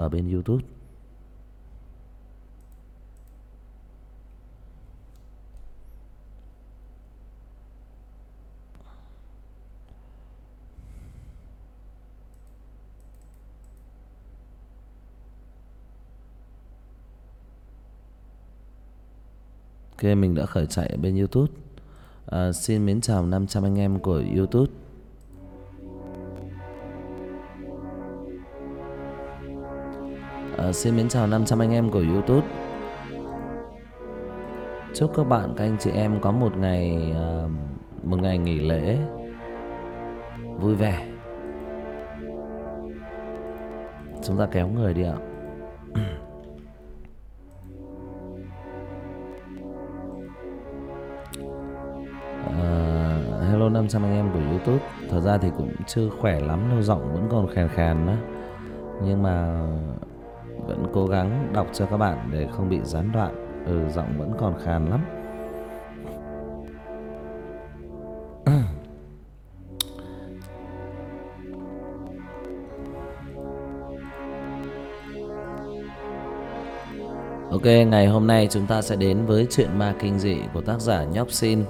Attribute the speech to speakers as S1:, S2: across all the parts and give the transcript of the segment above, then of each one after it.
S1: ở bên youtube. Ok mình đã khởi chạy ở bên Youtube. À, Xin mến chào 500 anh em của Youtube. À, Xin mến chào 500 anh em của Youtube. Chúc các bạn các anh chị em có một ngày à, Một ngày nghỉ lễ Vui vẻ. Chúng ta kéo người đi ạ. Uh, Hello 500 anh em của Youtube. Thật ra thì cũng chưa khỏe lắm đâu Giọng vẫn còn khàn khàn đó Nhưng mà vẫn cố gắng đọc cho các bạn Để không bị gián đoạn. Ừ giọng vẫn còn khàn lắm. Ok, ngày hôm nay chúng ta sẽ đến với chuyện ma kinh dị của tác giả Nhóc Xin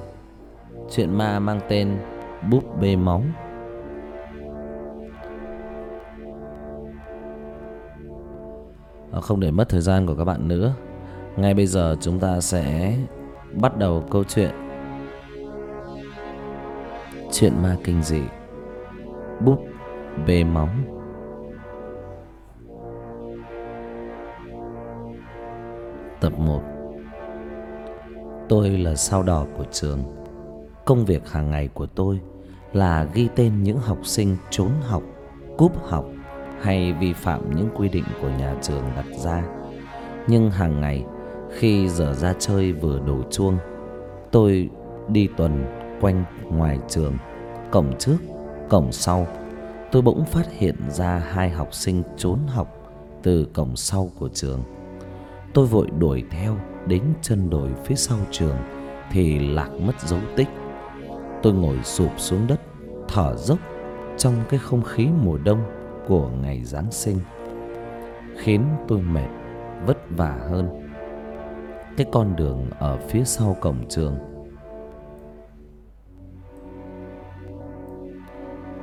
S1: Chuyện ma mang tên Búp bê móng. Không để mất thời gian của các bạn nữa. Ngay bây giờ chúng ta sẽ bắt đầu câu chuyện. Chuyện ma kinh dị. Búp bê móng. Tập 1 Tôi là sao đỏ của trường. Công việc hàng ngày của tôi là ghi tên những học sinh trốn học, cúp học hay vi phạm những quy định của nhà trường đặt ra. Nhưng hàng ngày khi giờ ra chơi vừa đổ chuông, tôi đi tuần quanh ngoài trường, cổng trước, cổng sau. Tôi bỗng phát hiện ra hai học sinh trốn học từ cổng sau của trường. Tôi vội đuổi theo đến chân đồi phía sau trường thì lạc mất dấu tích. Tôi ngồi sụp xuống đất, thở dốc trong cái không khí mùa đông của ngày Giáng sinh. Khiến tôi mệt, vất vả hơn. Cái con đường ở phía sau cổng trường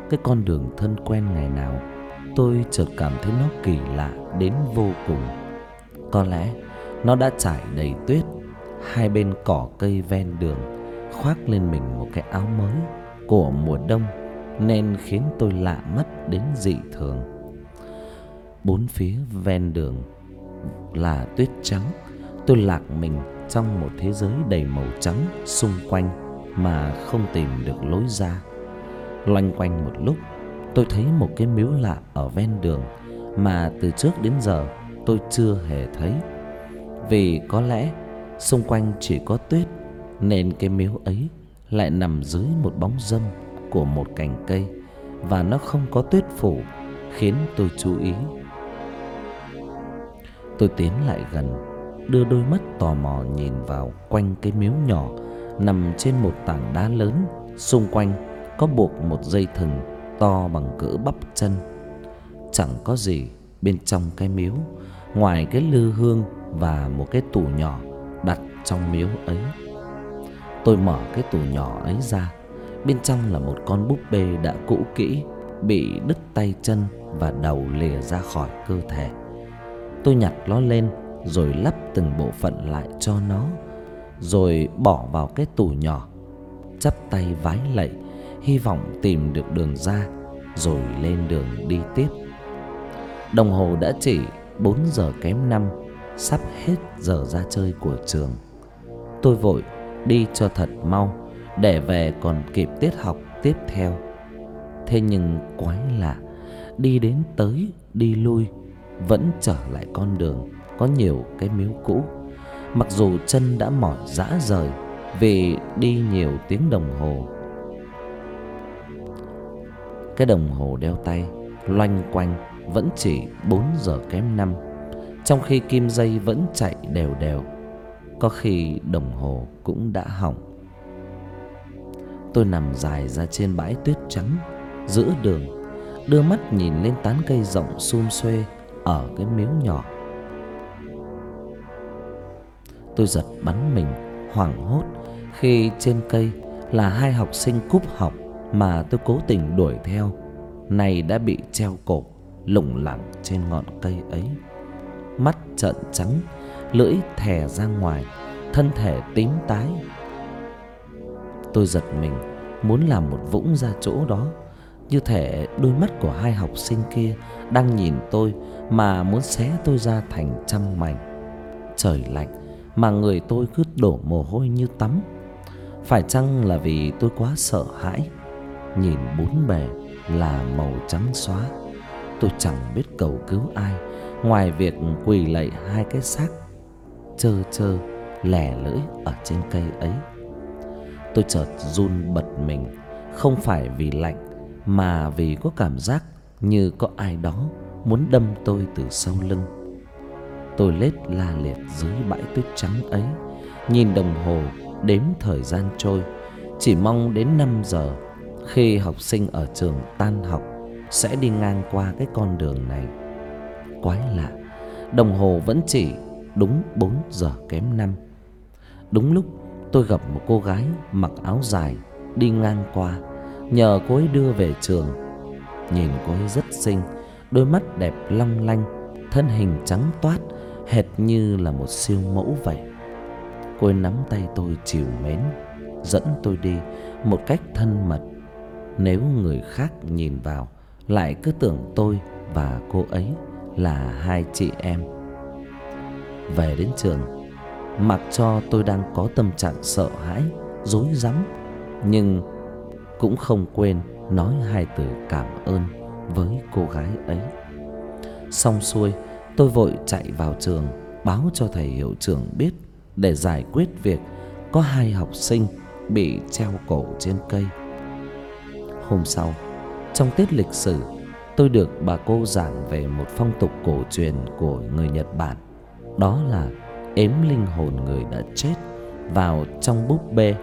S1: Cái con đường thân quen ngày nào Tôi chợt cảm thấy nó kỳ lạ đến vô cùng Có lẽ nó đã trải đầy tuyết Hai bên cỏ cây ven đường khoác lên mình một cái áo mới của mùa đông nên khiến tôi lạ mắt đến dị thường. Bốn phía ven đường là tuyết trắng, tôi lạc mình trong một thế giới đầy màu trắng xung quanh mà không tìm được lối ra. Loanh quanh một lúc, tôi thấy một cái miếu lạ ở ven đường mà từ trước đến giờ tôi chưa hề thấy. Vì có lẽ xung quanh chỉ có tuyết nên cái miếu ấy lại nằm dưới một bóng dâm của một cành cây và nó không có tuyết phủ khiến tôi chú ý. Tôi tiến lại gần, đưa đôi mắt tò mò nhìn vào quanh cái miếu nhỏ nằm trên một tảng đá lớn, xung quanh có buộc một dây thừng to bằng cỡ bắp chân. Chẳng có gì bên trong cái miếu ngoài cái lư hương và một cái tủ nhỏ đặt trong miếu ấy. Tôi mở cái tủ nhỏ ấy ra Bên trong là một con búp bê đã cũ kỹ, Bị đứt tay chân và đầu lìa ra khỏi cơ thể. Tôi nhặt nó lên, rồi lắp từng bộ phận lại cho nó, Rồi bỏ vào cái tủ nhỏ, Chắp tay vái lạy, Hy vọng tìm được đường ra, Rồi lên đường đi tiếp. Đồng hồ đã chỉ 4 giờ kém 5 Sắp hết giờ ra chơi của trường. Tôi vội đi cho thật mau để về còn kịp tiết học tiếp theo. Thế nhưng quái lạ, đi đến tới đi lui vẫn trở lại con đường có nhiều cái miếu cũ. Mặc dù chân đã mỏi rã rời vì đi nhiều tiếng đồng hồ. Cái đồng hồ đeo tay loanh quanh vẫn chỉ 4 giờ kém 5 Trong khi kim dây vẫn chạy đều đều Có khi đồng hồ cũng đã hỏng Tôi nằm dài ra trên bãi tuyết trắng Giữa đường Đưa mắt nhìn lên tán cây rộng xum xuê ở cái miếu nhỏ Tôi giật bắn mình hoảng hốt khi trên cây là hai học sinh cúp học mà tôi cố tình đuổi theo, này đã bị treo cổ lủng lẳng trên ngọn cây ấy. Mắt trợn trắng, lưỡi thè ra ngoài, thân thể tím tái. Tôi giật mình, muốn làm một vũng ra chỗ đó, như thể đôi mắt của hai học sinh kia đang nhìn tôi mà muốn xé tôi ra thành trăm mảnh. Trời lạnh mà người tôi cứ đổ mồ hôi như tắm. Phải chăng là vì tôi quá sợ hãi Nhìn bốn bề là màu trắng xóa Tôi chẳng biết cầu cứu ai Ngoài việc quỳ lạy hai cái xác trơ trơ lẻ lưỡi ở trên cây ấy Tôi chợt run bật mình. Không phải vì lạnh, Mà vì có cảm giác như có ai đó Muốn đâm tôi từ sau lưng. Tôi lết la liệt dưới bãi tuyết trắng ấy, Nhìn đồng hồ đếm thời gian trôi. Chỉ mong đến 5 giờ, Khi học sinh ở trường tan học, Sẽ đi ngang qua cái con đường này. Quái lạ, Đồng hồ vẫn chỉ đúng 4 giờ kém 5 Đúng lúc tôi gặp một cô gái mặc áo dài Đi ngang qua, Nhờ cô ấy đưa về trường. Nhìn cô ấy rất xinh, Đôi mắt đẹp long lanh, Thân hình trắng toát, Hệt như là một siêu mẫu vậy. Cô ấy nắm tay tôi chiều mến, Dẫn tôi đi một cách thân mật. Nếu người khác nhìn vào, Lại cứ tưởng tôi và cô ấy là hai chị em. Về đến trường Mặc cho tôi đang có tâm trạng sợ hãi Dối rắm Nhưng cũng không quên nói hai từ cảm ơn với cô gái ấy Xong xuôi tôi vội chạy vào trường Báo cho thầy hiệu trưởng biết để giải quyết việc có hai học sinh bị treo cổ trên cây. Hôm sau, trong tiết lịch sử, tôi được bà cô giảng về một phong tục cổ truyền của người Nhật Bản. Đó là ếm linh hồn người đã chết vào trong búp bê.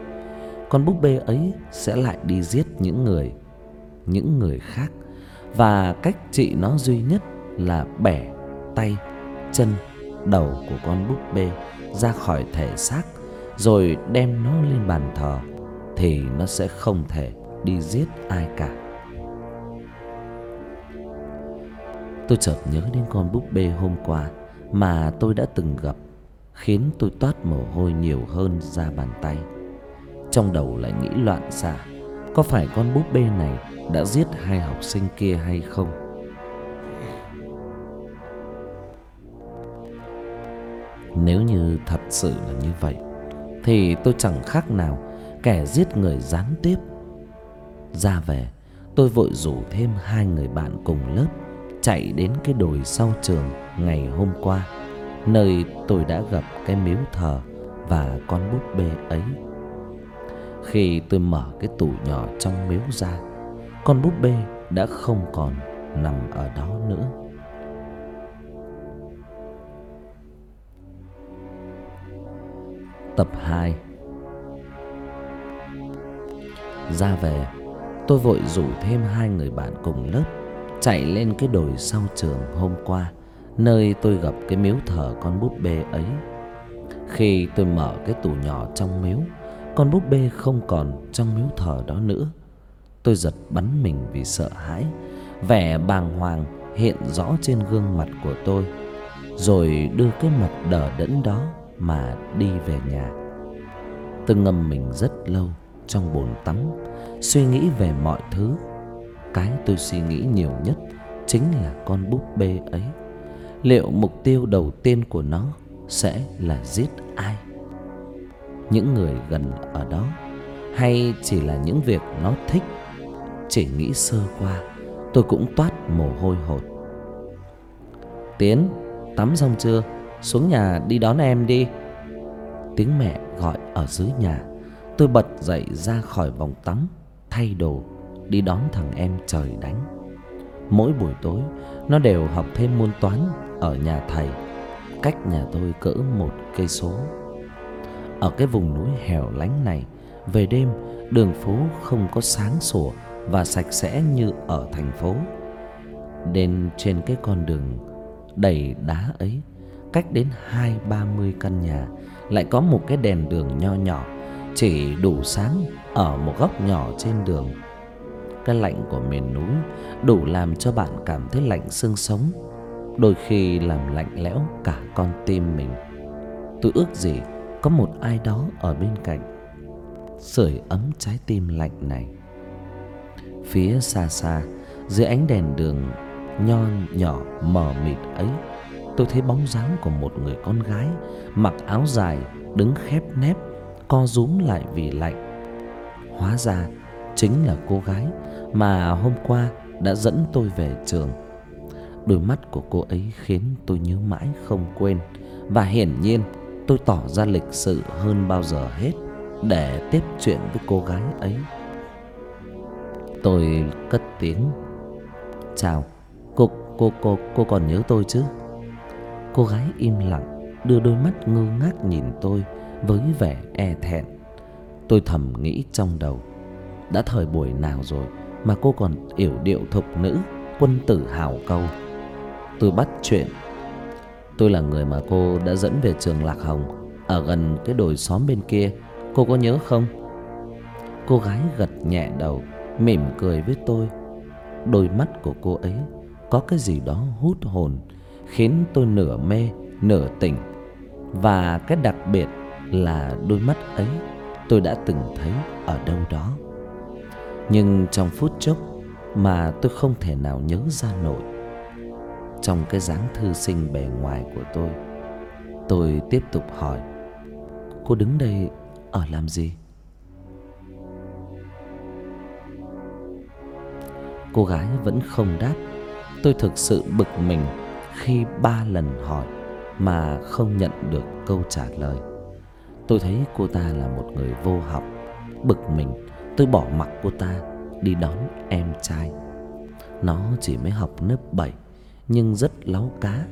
S1: Con búp bê ấy sẽ lại đi giết những người, những người khác. Và cách trị nó duy nhất là bẻ tay, chân, đầu của con búp bê ra khỏi thể xác rồi đem nó lên bàn thờ thì nó sẽ không thể đi giết ai cả. Tôi chợt nhớ đến con búp bê hôm qua mà tôi đã từng gặp, khiến tôi toát mồ hôi nhiều hơn ra bàn tay. Trong đầu lại nghĩ loạn xạ, có phải con búp bê này đã giết hai học sinh kia hay không? Nếu như thật sự là như vậy Thì tôi chẳng khác nào Kẻ giết người gián tiếp Ra về Tôi vội rủ thêm hai người bạn cùng lớp Chạy đến cái đồi sau trường Ngày hôm qua Nơi tôi đã gặp cái miếu thờ Và con búp bê ấy. Khi tôi mở cái tủ nhỏ trong miếu ra, Con búp bê đã không còn nằm ở đó nữa. Tập 2 Ra về, Tôi vội rủ thêm hai người bạn cùng lớp Chạy lên cái đồi sau trường hôm qua. Nơi tôi gặp cái miếu thờ con búp bê ấy Khi tôi mở cái tủ nhỏ trong miếu Con búp bê không còn trong miếu thờ đó nữa Tôi giật bắn mình vì sợ hãi Vẻ bàng hoàng hiện rõ trên gương mặt của tôi Rồi đưa cái mặt đờ đẫn đó mà đi về nhà. Tôi ngâm mình rất lâu trong bồn tắm, suy nghĩ về mọi thứ. Cái tôi suy nghĩ nhiều nhất chính là con búp bê ấy. Liệu mục tiêu đầu tiên của nó sẽ là giết ai? Những người gần ở đó hay chỉ là những việc nó thích? Chỉ nghĩ sơ qua, tôi cũng toát mồ hôi hột. Tiến, tắm xong chưa? Xuống nhà đi đón em đi Tiếng mẹ gọi ở dưới nhà Tôi bật dậy ra khỏi vòng tắm Thay đồ Đi đón thằng em trời đánh Mỗi buổi tối Nó đều học thêm môn toán ở nhà thầy, Cách nhà tôi cỡ một cây số. Ở cái vùng núi hẻo lánh này, Về đêm, Đường phố không có sáng sủa Và sạch sẽ như ở thành phố. Nên trên cái con đường đầy đá ấy, cách đến hai, ba mươi căn nhà, lại có một cái đèn đường nho nhỏ, chỉ đủ sáng ở một góc nhỏ trên đường. Cái lạnh của miền núi đủ làm cho bạn cảm thấy lạnh xương sống đôi khi làm lạnh lẽo cả con tim mình. Tôi ước gì có một ai đó ở bên cạnh, sưởi ấm trái tim lạnh này. Phía xa xa, dưới ánh đèn đường nho nhỏ mờ mịt ấy, tôi thấy bóng dáng của một người con gái mặc áo dài, đứng khép nép, co rúm lại vì lạnh. Hóa ra chính là cô gái mà hôm qua đã dẫn tôi về trường đôi mắt của cô ấy khiến tôi nhớ mãi không quên. Và hiển nhiên, tôi tỏ ra lịch sự hơn bao giờ hết để tiếp chuyện với cô gái ấy. Tôi cất tiếng. Chào, cô cô cô cô còn nhớ tôi chứ? Cô gái im lặng, đưa đôi mắt ngơ ngác nhìn tôi với vẻ e thẹn. Tôi thầm nghĩ trong đầu, đã thời buổi nào rồi mà cô còn yểu điệu thục nữ, quân tử hào câu tôi bắt chuyện. Tôi là người mà cô đã dẫn về trường lạc hồng, ở gần cái đồi xóm bên kia. Cô có nhớ không? Cô gái gật nhẹ đầu, mỉm cười với tôi. Đôi mắt của cô ấy có cái gì đó hút hồn, khiến tôi nửa mê, nửa tỉnh. Và cái đặc biệt là đôi mắt ấy, tôi đã từng thấy ở đâu đó. Nhưng trong phút chốc mà tôi không thể nào nhớ ra nổi trong cái dáng thư sinh bề ngoài của tôi. Tôi tiếp tục hỏi, cô đứng đây ở làm gì? Cô gái vẫn không đáp. Tôi thực sự bực mình khi ba lần hỏi mà không nhận được câu trả lời. Tôi thấy cô ta là một người vô học, bực mình. Tôi bỏ mặc cô ta đi đón em trai. Nó chỉ mới học lớp 7 nhưng rất láu cá.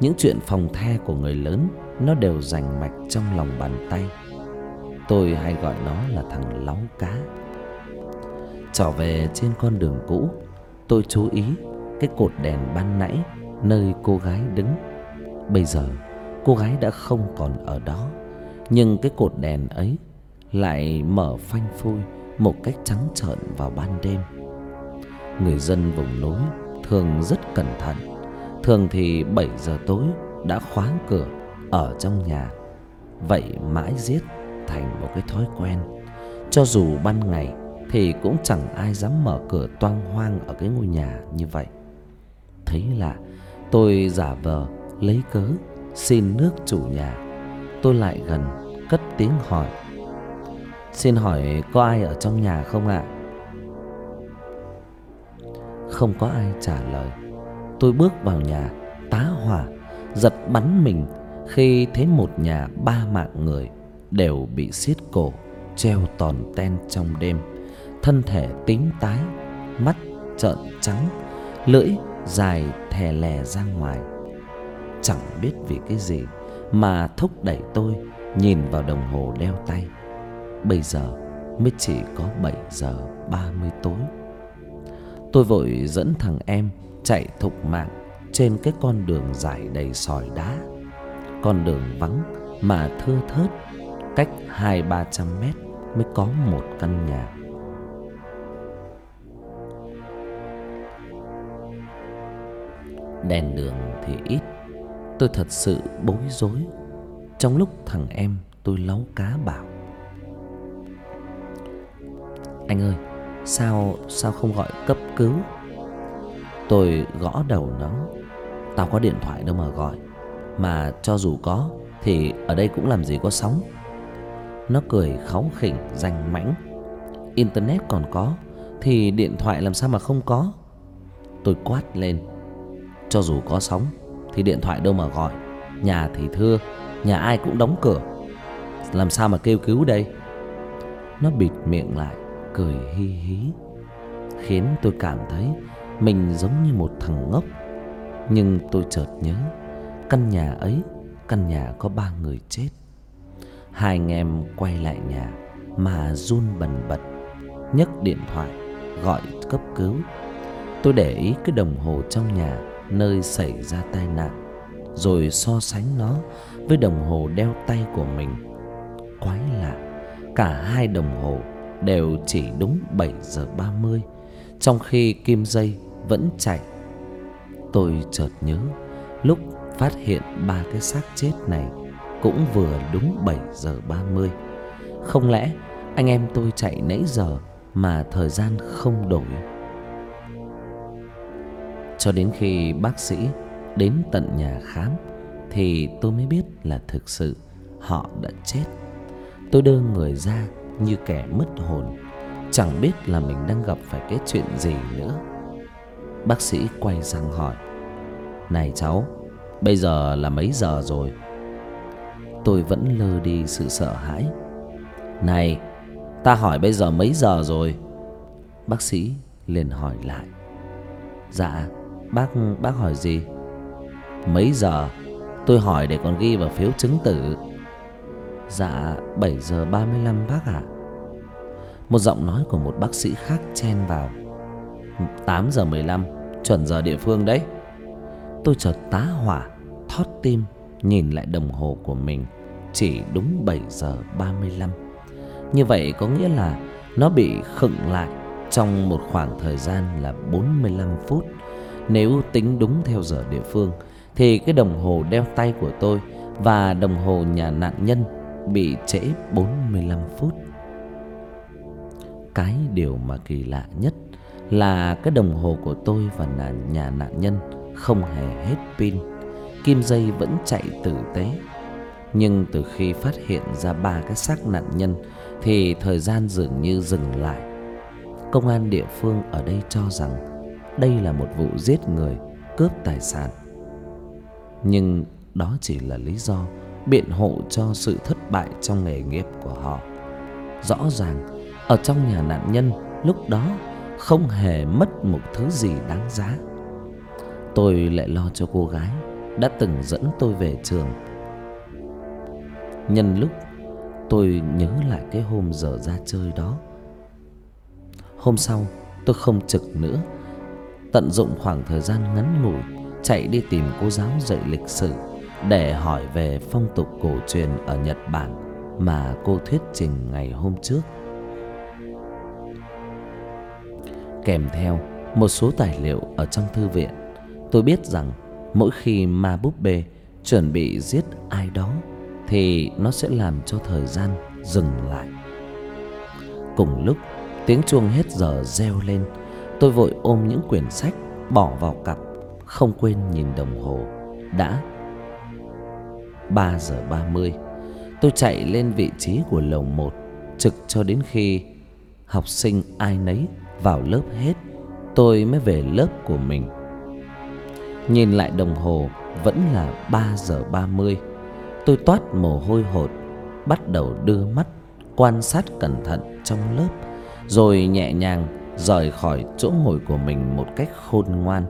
S1: Những chuyện phòng the của người lớn, nó đều rành mạch trong lòng bàn tay. Tôi hay gọi nó là thằng láu cá. Trở về trên con đường cũ, tôi chú ý cái cột đèn ban nãy nơi cô gái đứng. Bây giờ, cô gái đã không còn ở đó, nhưng cái cột đèn ấy lại mở phanh phui một cách trắng trợn vào ban đêm. Người dân vùng núi thường rất cẩn thận. Thường thì bảy giờ tối đã khóa cửa ở trong nhà. Vậy mãi giết thành một cái thói quen. Cho dù ban ngày thì cũng chẳng ai dám mở cửa toang hoang ở cái ngôi nhà như vậy. Thấy lạ tôi giả vờ lấy cớ xin nước chủ nhà. Tôi lại gần cất tiếng hỏi. Xin hỏi có ai ở trong nhà không ạ? Không có ai trả lời. Tôi bước vào nhà, tá hỏa, giật bắn mình khi thấy một nhà ba mạng người đều bị xiết cổ, treo tòn ten trong đêm. Thân thể tím tái, mắt trợn trắng, lưỡi dài thè lè ra ngoài. Chẳng biết vì cái gì mà thúc đẩy tôi nhìn vào đồng hồ đeo tay. Bây giờ mới chỉ có bảy giờ ba mươi tối tôi vội dẫn thằng em chạy thục mạng trên cái con đường dài đầy sỏi đá. Con đường vắng mà thưa thớt, cách hai, ba trăm mét mới có một căn nhà. Đèn đường thì ít, tôi thật sự bối rối. Trong lúc thằng em tôi láu cá bảo, anh ơi sao sao không gọi cấp cứu? Tôi gõ đầu nó. Tao có điện thoại đâu mà gọi. Mà cho dù có, thì ở đây cũng làm gì có sóng. Nó cười kháu khỉnh danh mãnh. Internet còn có, thì điện thoại làm sao mà không có? Tôi quát lên. Cho dù có sóng, thì điện thoại đâu mà gọi. Nhà thì thưa, nhà ai cũng đóng cửa. Làm sao mà kêu cứu đây? Nó bịt miệng lại cười hi hí, khiến tôi cảm thấy mình giống như một thằng ngốc. Nhưng tôi chợt nhớ, căn nhà ấy, căn nhà có ba người chết. Hai anh em quay lại nhà mà run bần bật, nhấc điện thoại, gọi cấp cứu. Tôi để ý cái đồng hồ trong nhà, nơi xảy ra tai nạn, Rồi so sánh nó với đồng hồ đeo tay của mình. Quái lạ, Cả hai đồng hồ đều chỉ đúng 7 giờ 30 Trong khi kim dây vẫn chạy. Tôi chợt nhớ, Lúc phát hiện ba cái xác chết này Cũng vừa đúng 7 giờ 30 Không lẽ anh em tôi chạy nãy giờ Mà thời gian không đổi? Cho đến khi bác sĩ đến tận nhà khám Thì tôi mới biết là thực sự họ đã chết. Tôi đưa người ra như kẻ mất hồn. Chẳng biết là mình đang gặp phải cái chuyện gì nữa. Bác sĩ quay sang hỏi, Này cháu, Bây giờ là mấy giờ rồi? Tôi vẫn lơ đi sự sợ hãi. Này, Ta hỏi bây giờ mấy giờ rồi? Bác sĩ liền hỏi lại Dạ Bác bác hỏi gì? Mấy giờ? Tôi hỏi để còn ghi vào phiếu chứng tử. Dạ 7 giờ 35 bác ạ. Một giọng nói của một bác sĩ khác chen vào. 8 giờ 15 Chuẩn giờ địa phương đấy. Tôi chợt tá hỏa, Thót tim, Nhìn lại đồng hồ của mình. Chỉ đúng 7 giờ 35 Như vậy có nghĩa là Nó bị khựng lại Trong một khoảng thời gian là 45 phút. Nếu tính đúng theo giờ địa phương, Thì cái đồng hồ đeo tay của tôi Và đồng hồ nhà nạn nhân Bị trễ 45 phút. Cái điều mà kỳ lạ nhất Là cái đồng hồ của tôi và nhà nạn nhân Không hề hết pin. Kim dây vẫn chạy tử tế. Nhưng từ khi phát hiện ra ba cái xác nạn nhân Thì thời gian dường như dừng lại. Công an địa phương ở đây cho rằng Đây là một vụ giết người, cướp tài sản. Nhưng đó chỉ là lý do biện hộ cho sự thất bại trong nghề nghiệp của họ. Rõ ràng, ở trong nhà nạn nhân, lúc đó không hề mất một thứ gì đáng giá. Tôi lại lo cho cô gái đã từng dẫn tôi về trường. Nhân lúc, tôi nhớ lại cái hôm giờ ra chơi đó. Hôm sau, tôi không trực nữa, Tận dụng khoảng thời gian ngắn ngủi Chạy đi tìm cô giáo dạy lịch sử. Để hỏi về phong tục cổ truyền ở Nhật Bản Mà cô thuyết trình ngày hôm trước Kèm theo một số tài liệu ở trong thư viện Tôi biết rằng mỗi khi ma búp bê chuẩn bị giết ai đó thì nó sẽ làm cho thời gian dừng lại. Cùng lúc tiếng chuông hết giờ reo lên, tôi vội ôm những quyển sách bỏ vào cặp, không quên nhìn đồng hồ. Đã 3 giờ 30. Tôi chạy lên vị trí của lầu 1, trực cho đến khi học sinh ai nấy vào lớp hết, tôi mới về lớp của mình. Nhìn lại đồng hồ vẫn là 3 giờ 30 Tôi toát mồ hôi hột Bắt đầu đưa mắt Quan sát cẩn thận trong lớp Rồi nhẹ nhàng rời khỏi chỗ ngồi của mình một cách khôn ngoan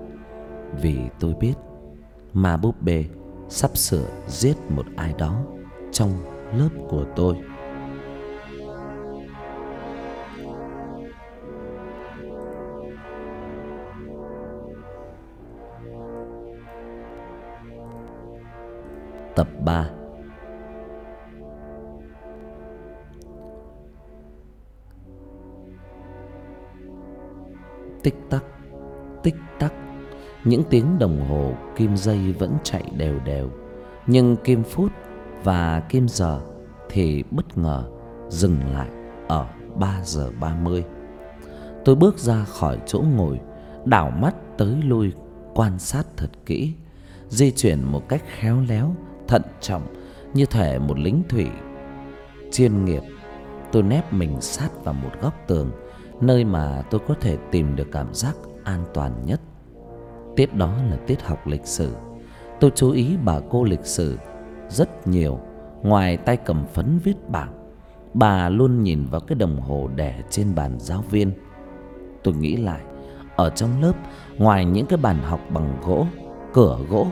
S1: Vì tôi biết Ma búp bê sắp sửa giết một ai đó trong lớp của tôi. Tập 3 Tích tắc, tích tắc. Những tiếng đồng hồ kim dây vẫn chạy đều đều. Nhưng kim phút và kim giờ thì bất ngờ dừng lại ở ba giờ 30 Tôi bước ra khỏi chỗ ngồi, Đảo mắt tới lui, quan sát thật kỹ, Di chuyển một cách khéo léo, thận trọng như thể một lính thủy chuyên nghiệp. Tôi nép mình sát vào một góc tường, nơi mà tôi có thể tìm được cảm giác an toàn nhất tiết đó là tiết học lịch sử. Tôi chú ý bà cô lịch sử rất nhiều, ngoài tay cầm phấn viết bảng. Bà luôn nhìn vào cái đồng hồ đẻ trên bàn giáo viên. Tôi nghĩ lại, ở trong lớp, ngoài những cái bàn học bằng gỗ, cửa gỗ,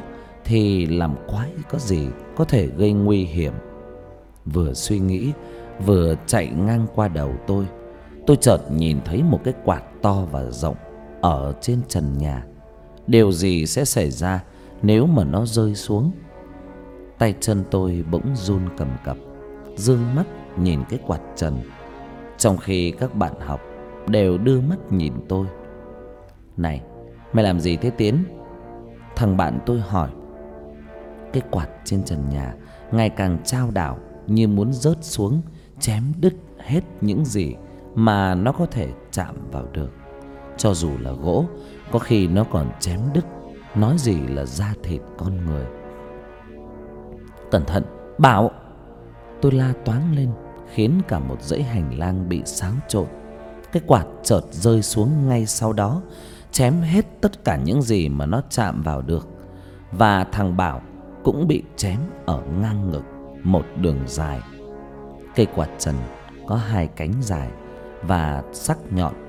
S1: thì làm quái có gì có thể gây nguy hiểm? Vừa suy nghĩ, vừa chạy ngang qua đầu tôi tôi chợt nhìn thấy một cái quạt to và rộng ở trên trần nhà điều gì sẽ xảy ra Nếu mà nó rơi xuống? Tay chân tôi bỗng run cầm cập, Dương mắt nhìn cái quạt trần. Trong khi các bạn học Đều đưa mắt nhìn tôi. Này, Mày làm gì thế Tiến? Thằng bạn tôi hỏi. Cái quạt trên trần nhà Ngày càng trao đảo Như muốn rớt xuống, Chém đứt hết những gì Mà nó có thể chạm vào được. Cho dù là gỗ, Có khi nó còn chém đứt, Nói gì là da thịt con người. Cẩn thận, Bảo. Tôi la toáng lên, Khiến cả một dãy hành lang bị xáo trộn. Cái quạt chợt rơi xuống ngay sau đó, Chém hết tất cả những gì mà nó chạm vào được. Và thằng Bảo cũng bị chém ở ngang ngực, Một đường dài. Cây quạt trần có hai cánh dài Và sắc nhọn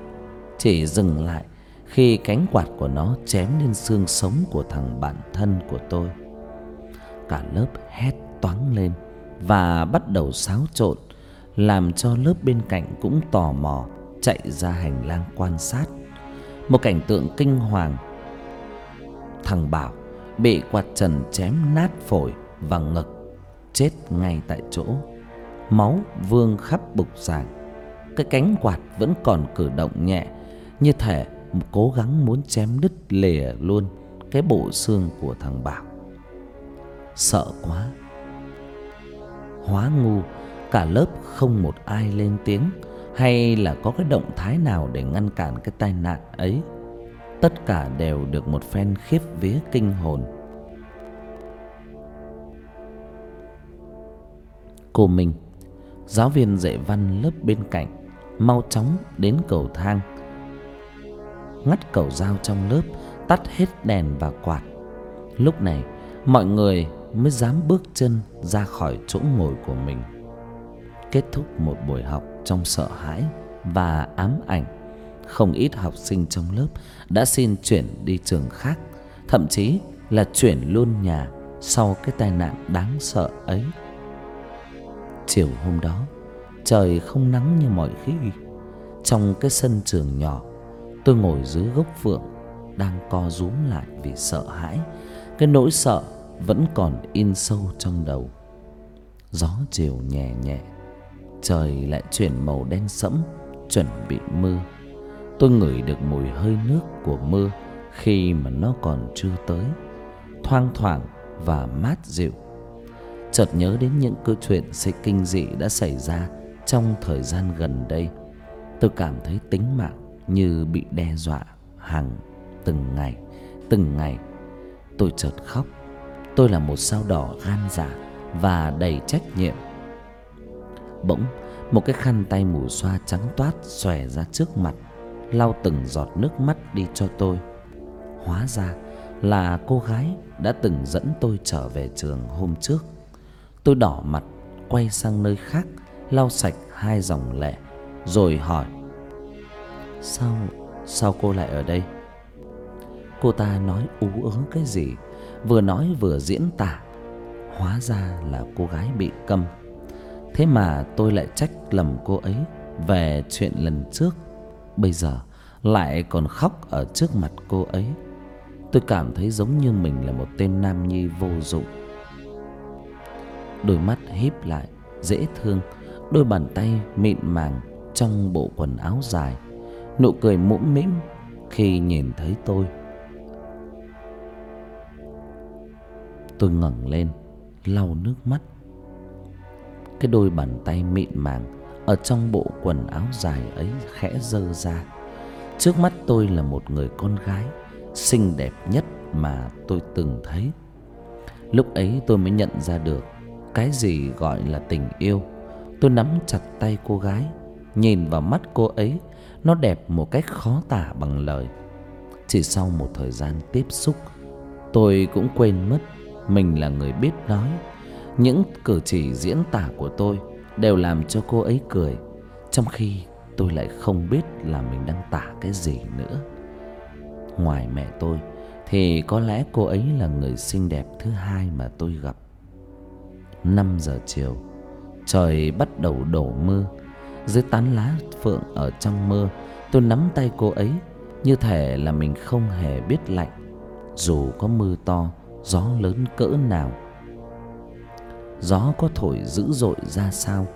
S1: chỉ dừng lại khi cánh quạt của nó chém lên xương sống của thằng bạn thân của tôi. Cả lớp hét toáng lên và bắt đầu xáo trộn, làm cho lớp bên cạnh cũng tò mò chạy ra hành lang quan sát. Một cảnh tượng kinh hoàng. Thằng bảo bị quạt trần chém nát phổi và ngực, chết ngay tại chỗ. Máu vương khắp bục giảng. Cái cánh quạt vẫn còn cử động nhẹ như thể cố gắng muốn chém đứt lìa luôn cái bộ xương của thằng bảo. Sợ quá. Hóa ngu, cả lớp không một ai lên tiếng, hay là có cái động thái nào để ngăn cản cái tai nạn ấy? Tất cả đều được một phen khiếp vía kinh hồn. Cô minh, giáo viên dạy văn lớp bên cạnh, mau chóng đến cầu thang ngắt cầu dao trong lớp, tắt hết đèn và quạt. Lúc này, mọi người mới dám bước chân ra khỏi chỗ ngồi của mình. Kết thúc một buổi học trong sợ hãi và ám ảnh, không ít học sinh trong lớp đã xin chuyển đi trường khác, thậm chí là chuyển luôn nhà sau cái tai nạn đáng sợ ấy. Chiều hôm đó, trời không nắng như mọi khi. Trong cái sân trường nhỏ tôi ngồi dưới gốc phượng, đang co rúm lại vì sợ hãi. Cái nỗi sợ vẫn còn in sâu trong đầu. Gió chiều nhẹ nhẹ, trời lại chuyển màu đen sẫm, chuẩn bị mưa. Tôi ngửi được mùi hơi nước của mưa khi mà nó còn chưa tới. Thoang thoảng và mát dịu. Chợt nhớ đến những câu chuyện sẽ kinh dị đã xảy ra trong thời gian gần đây. Tôi cảm thấy tính mạng như bị đe dọa hàng từng ngày từng ngày. Tôi chợt khóc. Tôi là một sao đỏ gan dạ và đầy trách nhiệm. Bỗng, một cái khăn tay mù xoa trắng toát xòe ra trước mặt, lau từng giọt nước mắt đi cho tôi. Hóa ra là cô gái đã từng dẫn tôi trở về trường hôm trước. Tôi đỏ mặt, quay sang nơi khác, lau sạch hai dòng lệ, rồi hỏi sao sao cô lại ở đây? Cô ta nói ú ớ cái gì? Vừa nói vừa diễn tả. Hóa ra là cô gái bị câm. Thế mà tôi lại trách lầm cô ấy về chuyện lần trước. Bây giờ lại còn khóc ở trước mặt cô ấy. Tôi cảm thấy giống như mình là một tên nam nhi vô dụng. Đôi mắt híp lại, dễ thương, đôi bàn tay mịn màng trong bộ quần áo dài nụ cười mũm mĩm khi nhìn thấy tôi. Tôi ngẩng lên, lau nước mắt. Cái đôi bàn tay mịn màng ở trong bộ quần áo dài ấy khẽ dơ ra. Trước mắt tôi là một người con gái, xinh đẹp nhất mà tôi từng thấy. Lúc ấy tôi mới nhận ra được cái gì gọi là tình yêu. Tôi nắm chặt tay cô gái, nhìn vào mắt cô ấy nó đẹp một cách khó tả bằng lời. Chỉ sau một thời gian tiếp xúc, tôi cũng quên mất mình là người biết nói. Những cử chỉ diễn tả của tôi đều làm cho cô ấy cười, trong khi tôi lại không biết là mình đang tả cái gì nữa. Ngoài mẹ tôi, thì có lẽ cô ấy là người xinh đẹp thứ hai mà tôi gặp. Năm giờ chiều, trời bắt đầu đổ mưa dưới tán lá phượng ở trong mưa tôi nắm tay cô ấy, như thể là mình không hề biết lạnh, dù có mưa to, gió lớn cỡ nào. Gió có thổi dữ dội ra sao?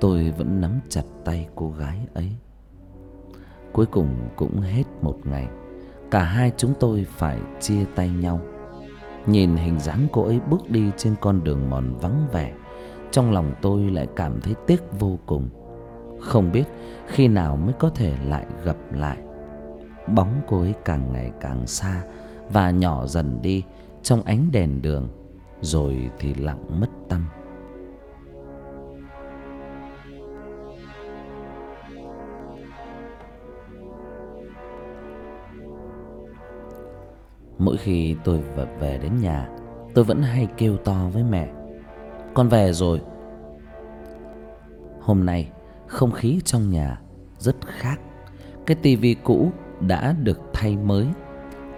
S1: Tôi vẫn nắm chặt tay cô gái ấy. Cuối cùng cũng hết một ngày, Cả hai chúng tôi phải chia tay nhau. Nhìn hình dáng cô ấy bước đi trên con đường mòn vắng vẻ trong lòng tôi lại cảm thấy tiếc vô cùng. Không biết khi nào mới có thể lại gặp lại. Bóng cô ấy càng ngày càng xa Và nhỏ dần đi trong ánh đèn đường, Rồi thì lặng mất tâm. Mỗi khi tôi về đến nhà, Tôi vẫn hay kêu to với mẹ. Con về rồi. Hôm nay không khí trong nhà rất khác. Cái tivi cũ đã được thay mới.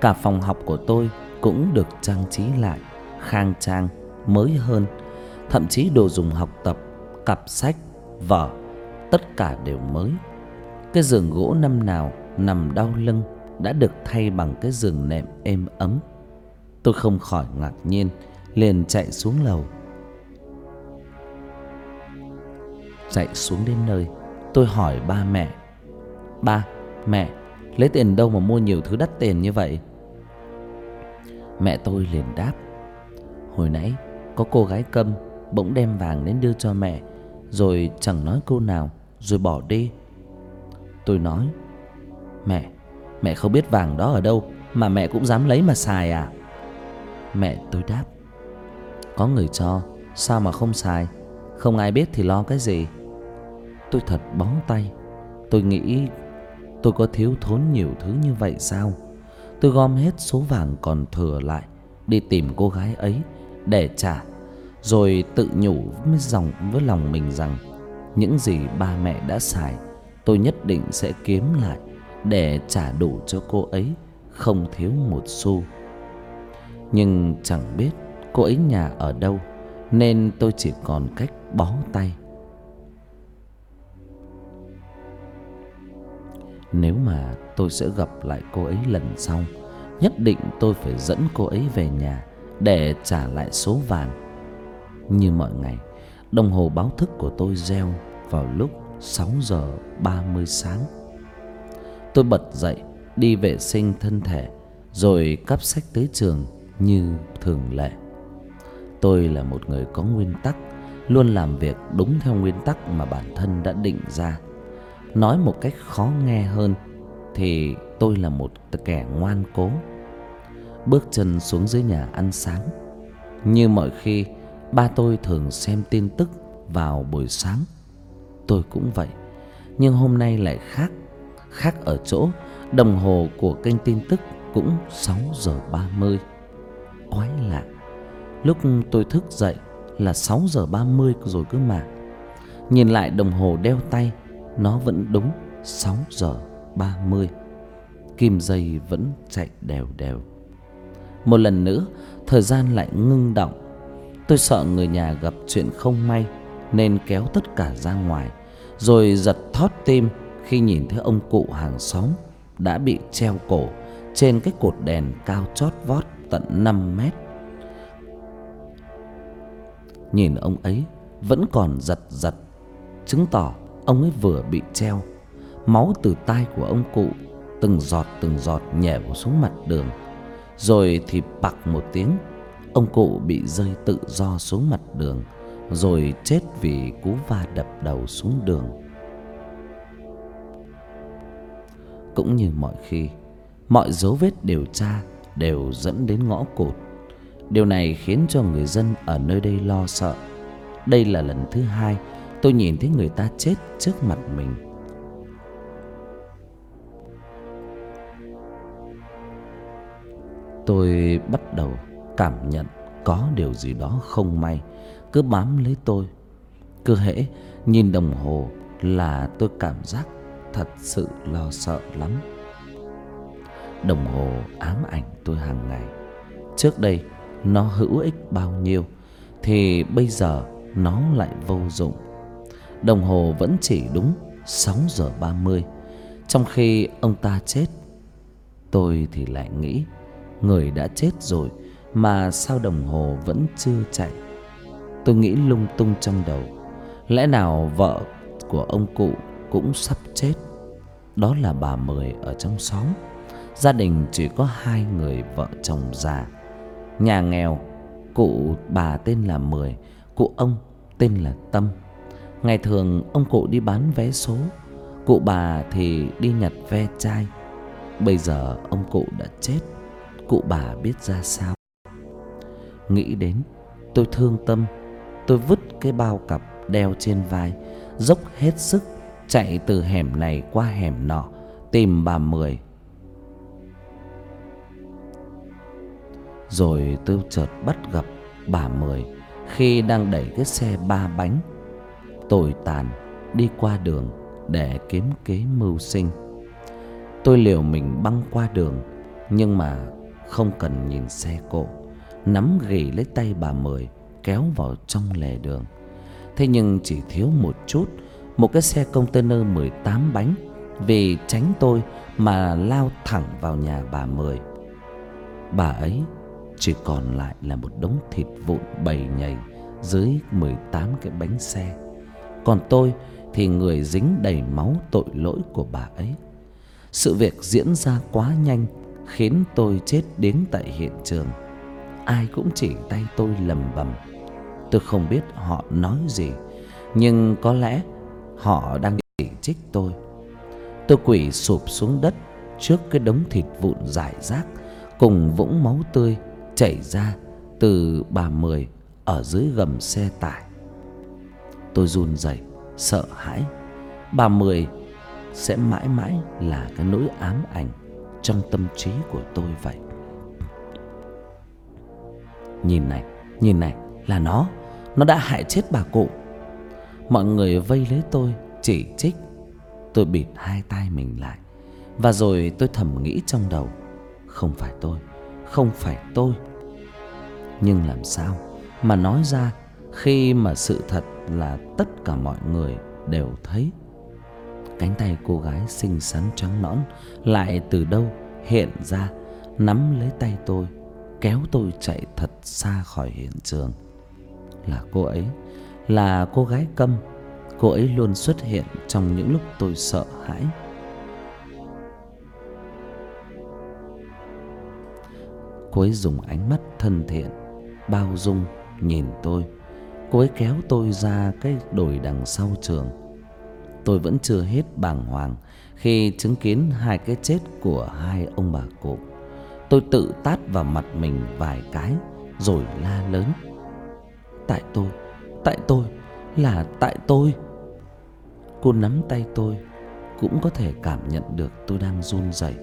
S1: Cả phòng học của tôi cũng được trang trí lại Khang trang, mới hơn. Thậm chí đồ dùng học tập, cặp sách, vở Tất cả đều mới. Cái giường gỗ năm nào nằm đau lưng đã được thay bằng cái giường nệm êm ấm. Tôi không khỏi ngạc nhiên, liền chạy xuống lầu. Chạy xuống đến nơi, tôi hỏi ba mẹ. Ba, mẹ, lấy tiền đâu mà mua nhiều thứ đắt tiền như vậy? Mẹ tôi liền đáp. Hồi nãy có cô gái câm bỗng đem vàng đến đưa cho mẹ, rồi chẳng nói câu nào, rồi bỏ đi. Tôi nói, mẹ, Mẹ không biết vàng đó ở đâu Mà mẹ cũng dám lấy mà xài à Mẹ tôi đáp Có người cho Sao mà không xài Không ai biết thì lo cái gì Tôi thật bó tay Tôi nghĩ tôi có thiếu thốn nhiều thứ như vậy sao Tôi gom hết số vàng còn thừa lại, Đi tìm cô gái ấy Để trả, Rồi tự nhủ với dòng, với lòng mình rằng Những gì ba mẹ đã xài, Tôi nhất định sẽ kiếm lại để trả đủ cho cô ấy, không thiếu một xu. Nhưng chẳng biết cô ấy nhà ở đâu, nên tôi chỉ còn cách bó tay. Nếu mà tôi sẽ gặp lại cô ấy lần sau, nhất định tôi phải dẫn cô ấy về nhà để trả lại số vàng. Như mọi ngày, đồng hồ báo thức của tôi reo vào lúc 6 giờ 30 sáng. Tôi bật dậy đi vệ sinh thân thể rồi cắp sách tới trường như thường lệ. Tôi là một người có nguyên tắc, luôn làm việc đúng theo nguyên tắc mà bản thân đã định ra. Nói một cách khó nghe hơn thì tôi là một kẻ ngoan cố. Bước chân xuống dưới nhà ăn sáng. Như mọi khi, ba tôi thường xem tin tức vào buổi sáng. Tôi cũng vậy, nhưng hôm nay lại khác Khác ở chỗ đồng hồ của kênh tin tức cũng 6 giờ 30 Quái lạ Lúc tôi thức dậy là 6 giờ 30 rồi cứ mà Nhìn lại đồng hồ đeo tay nó vẫn đúng 6 giờ 30 Kim dây vẫn chạy đều đều. Một lần nữa Thời gian lại ngưng động. Tôi sợ người nhà gặp chuyện không may Nên kéo tất cả ra ngoài Rồi giật thót tim khi nhìn thấy ông cụ hàng xóm đã bị treo cổ trên cái cột đèn cao chót vót tận 5 mét. Nhìn ông ấy vẫn còn giật giật, chứng tỏ ông ấy vừa bị treo. Máu từ tai của ông cụ từng giọt từng giọt nhèo xuống mặt đường. Rồi thì bặc một tiếng, ông cụ bị rơi tự do xuống mặt đường, rồi chết vì cú va đập đầu xuống đường. cũng như mọi khi mọi dấu vết điều tra đều dẫn đến ngõ cụt điều này khiến cho người dân ở nơi đây lo sợ đây là lần thứ hai tôi nhìn thấy người ta chết trước mặt mình. Tôi bắt đầu cảm nhận có điều gì đó không may. Cứ bám lấy tôi. Cứ hễ nhìn đồng hồ là tôi cảm giác thật sự lo sợ lắm. Đồng hồ ám ảnh tôi hàng ngày. Trước đây, nó hữu ích bao nhiêu, thì bây giờ nó lại vô dụng đồng hồ vẫn chỉ đúng 6 giờ 30 trong khi ông ta chết, tôi thì lại nghĩ người đã chết rồi Mà sao đồng hồ vẫn chưa chạy. Tôi nghĩ lung tung trong đầu, Lẽ nào vợ của ông cụ cũng sắp chết? Đó là bà Mười ở trong xóm. Gia đình chỉ có hai người vợ chồng già. Nhà nghèo, Cụ bà tên là Mười, Cụ ông tên là Tâm. Ngày thường, ông cụ đi bán vé số. Cụ bà thì đi nhặt ve chai. Bây giờ ông cụ đã chết. Cụ bà biết ra sao? Nghĩ đến, Tôi thương tâm. Tôi vứt cái bao cặp đeo trên vai, Dốc hết sức Chạy từ hẻm này qua hẻm nọ, Tìm bà Mười. Rồi tôi chợt bắt gặp bà Mười Khi đang đẩy cái xe ba bánh Tồi tàn đi qua đường Để kiếm kế mưu sinh. Tôi liều mình băng qua đường, Nhưng mà không cần nhìn xe cộ, Nắm ghì lấy tay bà Mười Kéo vào trong lề đường. Thế nhưng chỉ thiếu một chút, Một cái xe container 18 bánh, Vì tránh tôi mà lao thẳng vào nhà bà Mười. Bà ấy chỉ còn lại là một đống thịt vụn bầy nhầy Dưới 18 cái bánh xe. Còn tôi thì người dính đầy máu tội lỗi của bà ấy. Sự việc diễn ra quá nhanh, Khiến tôi chết đến tại hiện trường. Ai cũng chỉ tay tôi lầm bầm. Tôi không biết họ nói gì, Nhưng có lẽ họ đang chỉ trích tôi. Tôi quỷ sụp xuống đất Trước cái đống thịt vụn rải rác Cùng vũng máu tươi chảy ra từ bà Mười Ở dưới gầm xe tải. Tôi run rẩy sợ hãi Bà Mười sẽ mãi mãi là cái nỗi ám ảnh trong tâm trí của tôi vậy. Nhìn này, nhìn này, là nó, nó đã hại chết bà cụ. Mọi người vây lấy tôi, chỉ trích. Tôi bịt hai tay mình lại. Và rồi tôi thầm nghĩ trong đầu, không phải tôi, không phải tôi. Nhưng làm sao mà nói ra khi mà sự thật là tất cả mọi người đều thấy. Cánh tay cô gái xinh xắn trắng nõn Lại từ đâu hiện ra, Nắm lấy tay tôi, Kéo tôi chạy thật xa khỏi hiện trường. Là cô ấy, Là cô gái câm. Cô ấy luôn xuất hiện trong những lúc tôi sợ hãi. Cô ấy dùng ánh mắt thân thiện, Bao dung nhìn tôi. Cô ấy kéo tôi ra cái đồi đằng sau trường tôi vẫn chưa hết bàng hoàng khi chứng kiến hai cái chết của hai ông bà cụ. Tôi tự tát vào mặt mình vài cái rồi la lớn. Tại tôi, tại tôi, là tại tôi. Cô nắm tay tôi cũng có thể cảm nhận được tôi đang run rẩy.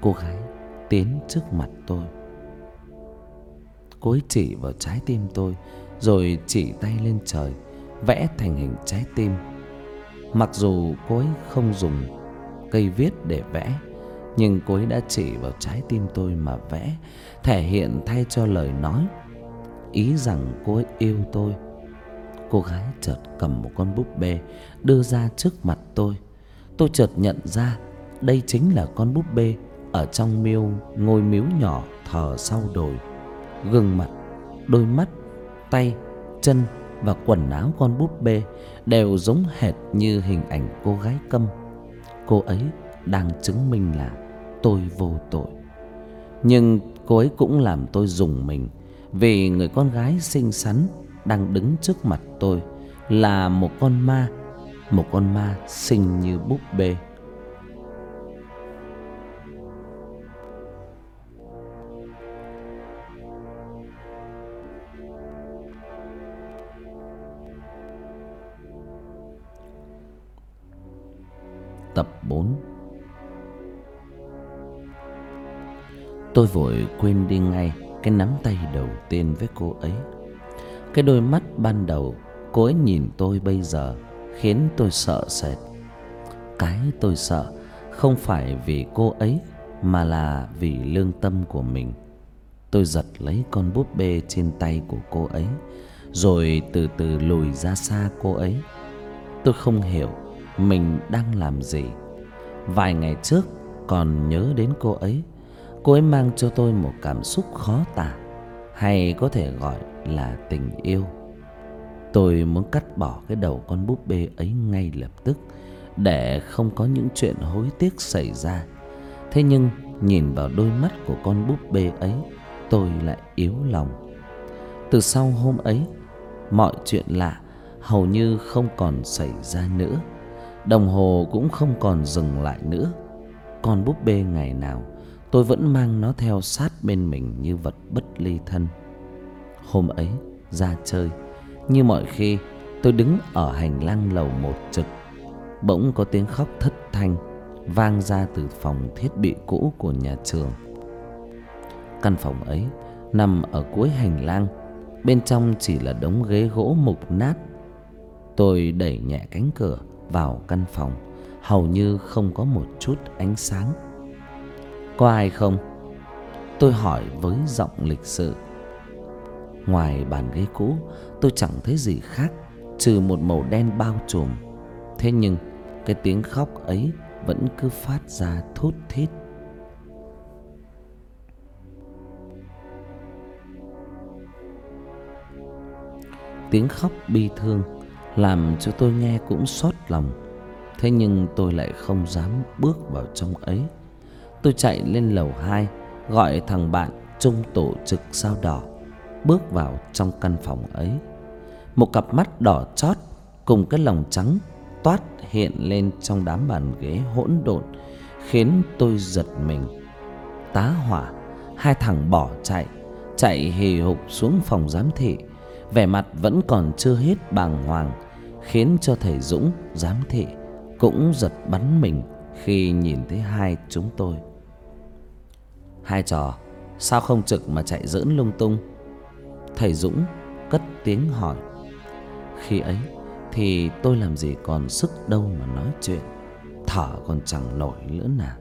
S1: Cô gái tiến trước mặt tôi. Cô ấy chỉ vào trái tim tôi rồi chỉ tay lên trời vẽ thành hình trái tim. Mặc dù cô ấy không dùng cây viết để vẽ Nhưng cô ấy đã chỉ vào trái tim tôi mà vẽ Thể hiện thay cho lời nói Ý rằng cô ấy yêu tôi. Cô gái chợt cầm một con búp bê Đưa ra trước mặt tôi. Tôi chợt nhận ra Đây chính là con búp bê Ở trong miêu ngôi miếu nhỏ thờ sau đồi. Gương mặt, đôi mắt, tay, chân và quần áo con búp bê đều giống hệt như hình ảnh cô gái câm. Cô ấy đang chứng minh là tôi vô tội. Nhưng cô ấy cũng làm tôi dùng mình vì người con gái xinh xắn đang đứng trước mặt tôi là một con ma, một con ma xinh như búp bê. Tập 4 Tôi vội quên đi ngay cái nắm tay đầu tiên với cô ấy. Cái đôi mắt ban đầu cô ấy nhìn tôi bây giờ Khiến tôi sợ sệt. Cái tôi sợ không phải vì cô ấy Mà là vì lương tâm của mình. Tôi giật lấy con búp bê trên tay của cô ấy, Rồi từ từ lùi ra xa cô ấy. Tôi không hiểu mình đang làm gì. Vài ngày trước còn nhớ đến cô ấy. Cô ấy mang cho tôi một cảm xúc khó tả. hay có thể gọi là tình yêu. Tôi muốn cắt bỏ cái đầu con búp bê ấy ngay lập tức để không có những chuyện hối tiếc xảy ra. Thế nhưng nhìn vào đôi mắt của con búp bê ấy, tôi lại yếu lòng. Từ sau hôm ấy, mọi chuyện lạ hầu như không còn xảy ra nữa. Đồng hồ cũng không còn dừng lại nữa. Con búp bê ngày nào tôi vẫn mang nó theo sát bên mình như vật bất ly thân. Hôm ấy ra chơi, như mọi khi tôi đứng ở hành lang lầu một trực. Bỗng có tiếng khóc thất thanh vang ra từ phòng thiết bị cũ của nhà trường. Căn phòng ấy nằm ở cuối hành lang, bên trong chỉ là đống ghế gỗ mục nát. Tôi đẩy nhẹ cánh cửa vào căn phòng, hầu như không có một chút ánh sáng. Có ai không? Tôi hỏi với giọng lịch sự. Ngoài bàn ghế cũ, tôi chẳng thấy gì khác trừ một màu đen bao trùm. Thế nhưng cái tiếng khóc ấy vẫn cứ phát ra thút thít. Tiếng khóc bi thương làm cho tôi nghe cũng xót lòng. Thế nhưng tôi lại không dám bước vào trong ấy. Tôi chạy lên lầu hai, gọi thằng bạn trung tổ trực sao đỏ bước vào trong căn phòng ấy. Một cặp mắt đỏ chót cùng cái lòng trắng toát hiện lên trong đám bàn ghế hỗn độn khiến tôi giật mình. Tá hỏa, hai thằng bỏ chạy, chạy hì hục xuống phòng giám thị, vẻ mặt vẫn còn chưa hết bàng hoàng, khiến cho thầy Dũng giám thị cũng giật bắn mình khi nhìn thấy hai chúng tôi. Hai trò, sao không trực mà chạy giỡn lung tung? Thầy Dũng cất tiếng hỏi. Khi ấy thì tôi làm gì còn sức đâu mà nói chuyện Thở còn chẳng nổi nữa nào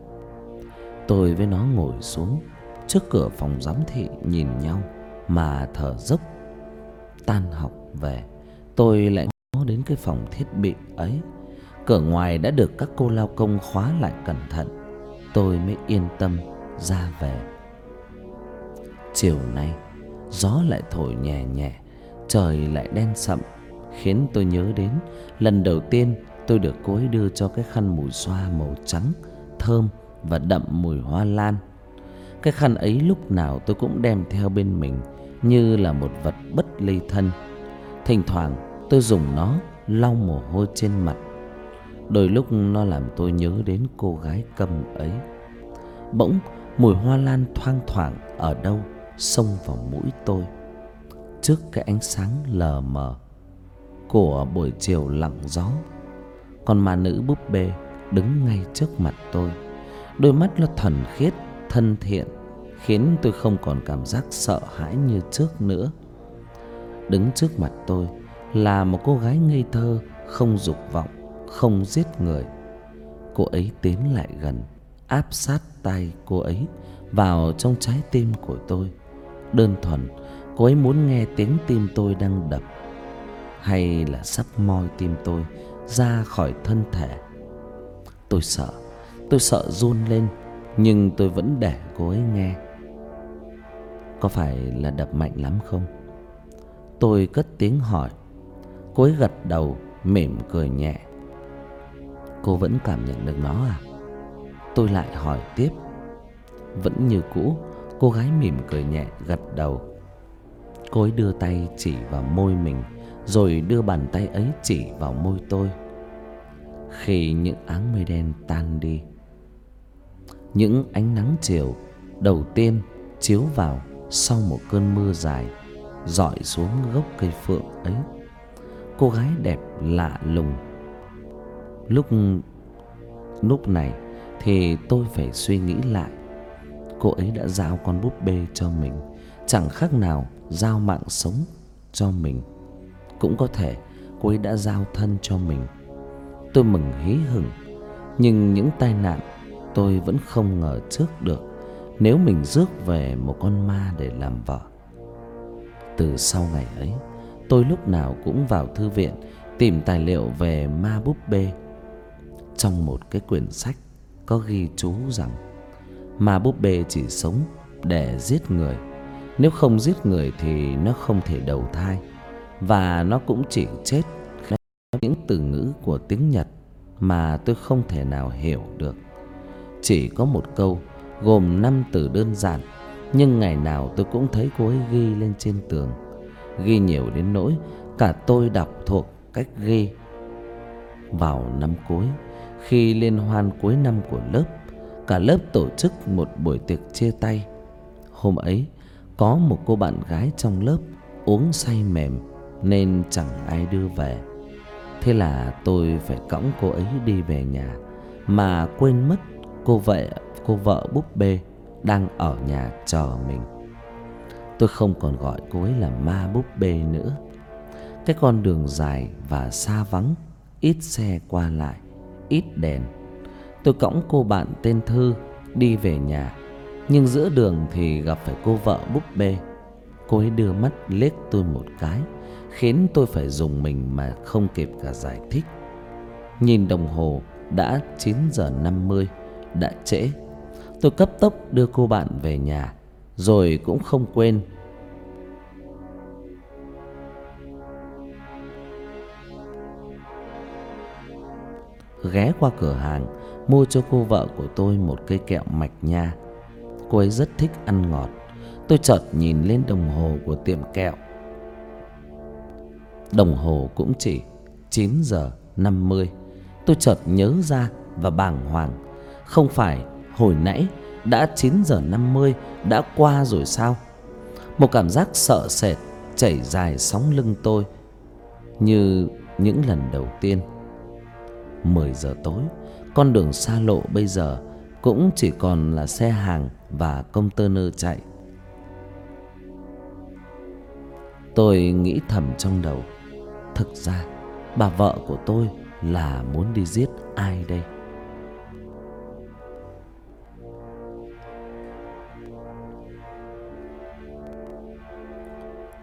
S1: Tôi với nó ngồi xuống Trước cửa phòng giám thị nhìn nhau Mà thở dốc Tan học về. Tôi lại ngó đến cái phòng thiết bị ấy. Cửa ngoài đã được các cô lao công khóa lại cẩn thận. Tôi mới yên tâm ra về. Chiều nay Gió lại thổi nhẹ nhẹ Trời lại đen sậm khiến tôi nhớ đến lần đầu tiên tôi được cô ấy đưa cho cái khăn mùi xoa màu trắng, thơm và đậm mùi hoa lan. Cái khăn ấy lúc nào tôi cũng đem theo bên mình như là một vật bất ly thân. Thỉnh thoảng tôi dùng nó lau mồ hôi trên mặt. Đôi lúc nó làm tôi nhớ đến cô gái câm ấy. Bỗng mùi hoa lan thoang thoảng ở đâu xông vào mũi tôi. Trước cái ánh sáng lờ mờ của buổi chiều lặng gió Còn mà nữ búp bê đứng ngay trước mặt tôi Đôi mắt nó thuần khiết, thân thiện Khiến tôi không còn cảm giác sợ hãi như trước nữa Đứng trước mặt tôi là một cô gái ngây thơ Không dục vọng, không giết người Cô ấy tiến lại gần Áp sát tay cô ấy vào trong trái tim của tôi Đơn thuần cô ấy muốn nghe tiếng tim tôi đang đập hay là sắp moi tim tôi ra khỏi thân thể. Tôi sợ, tôi sợ run lên, nhưng tôi vẫn để cô ấy nghe. Có phải là đập mạnh lắm không? Tôi cất tiếng hỏi. Cô ấy gật đầu, mỉm cười nhẹ. Cô vẫn cảm nhận được nó à? Tôi lại hỏi tiếp. Vẫn như cũ, cô gái mỉm cười nhẹ gật đầu. Cô ấy đưa tay chỉ vào môi mình rồi đưa bàn tay ấy chỉ vào môi tôi khi những áng mây đen tan đi những ánh nắng chiều đầu tiên chiếu vào sau một cơn mưa dài dọi xuống gốc cây phượng ấy. Cô gái đẹp lạ lùng. Lúc lúc này thì tôi phải suy nghĩ lại. Cô ấy đã giao con búp bê cho mình, chẳng khác nào giao mạng sống cho mình. Cũng có thể cô ấy đã giao thân cho mình. Tôi mừng hí hửng, Nhưng những tai nạn tôi vẫn không ngờ trước được. Nếu mình rước về một con ma để làm vợ, Từ sau ngày ấy, Tôi lúc nào cũng vào thư viện Tìm tài liệu về ma búp bê Trong một cái quyển sách Có ghi chú rằng Ma búp bê chỉ sống để giết người Nếu không giết người thì nó không thể đầu thai Và nó cũng chỉ chết những từ ngữ của tiếng Nhật mà tôi không thể nào hiểu được. Chỉ có một câu gồm năm từ đơn giản, nhưng ngày nào tôi cũng thấy cô ấy ghi lên trên tường. Ghi nhiều đến nỗi cả tôi đọc thuộc cách ghi. Vào năm cuối, khi liên hoan cuối năm của lớp, cả lớp tổ chức một buổi tiệc chia tay. Hôm ấy, có một cô bạn gái trong lớp uống say mềm nên chẳng ai đưa về. Thế là tôi phải cõng cô ấy đi về nhà Mà quên mất cô vợ, cô vợ búp bê đang ở nhà chờ mình Tôi không còn gọi cô ấy là ma búp bê nữa Cái con đường dài và xa vắng Ít xe qua lại Ít đèn Tôi cõng cô bạn tên Thư đi về nhà Nhưng giữa đường thì gặp phải cô vợ búp bê Cô ấy đưa mắt liếc tôi một cái khiến tôi phải dùng mình mà không kịp cả giải thích. Nhìn đồng hồ đã 9 giờ 50, đã trễ. Tôi cấp tốc đưa cô bạn về nhà, rồi cũng không quên ghé qua cửa hàng mua cho cô vợ của tôi một cây kẹo mạch nha. Cô ấy rất thích ăn ngọt. Tôi chợt nhìn lên đồng hồ của tiệm kẹo Đồng hồ cũng chỉ 9 giờ 50 Tôi chợt nhớ ra và bàng hoàng Không phải hồi nãy đã 9 giờ 50 đã qua rồi sao? Một cảm giác sợ sệt chảy dài sóng lưng tôi, Như những lần đầu tiên. 10 giờ tối, Con đường xa lộ bây giờ Cũng chỉ còn là xe hàng và container chạy. Tôi nghĩ thầm trong đầu, Thực ra, bà vợ của tôi là muốn đi giết ai đây?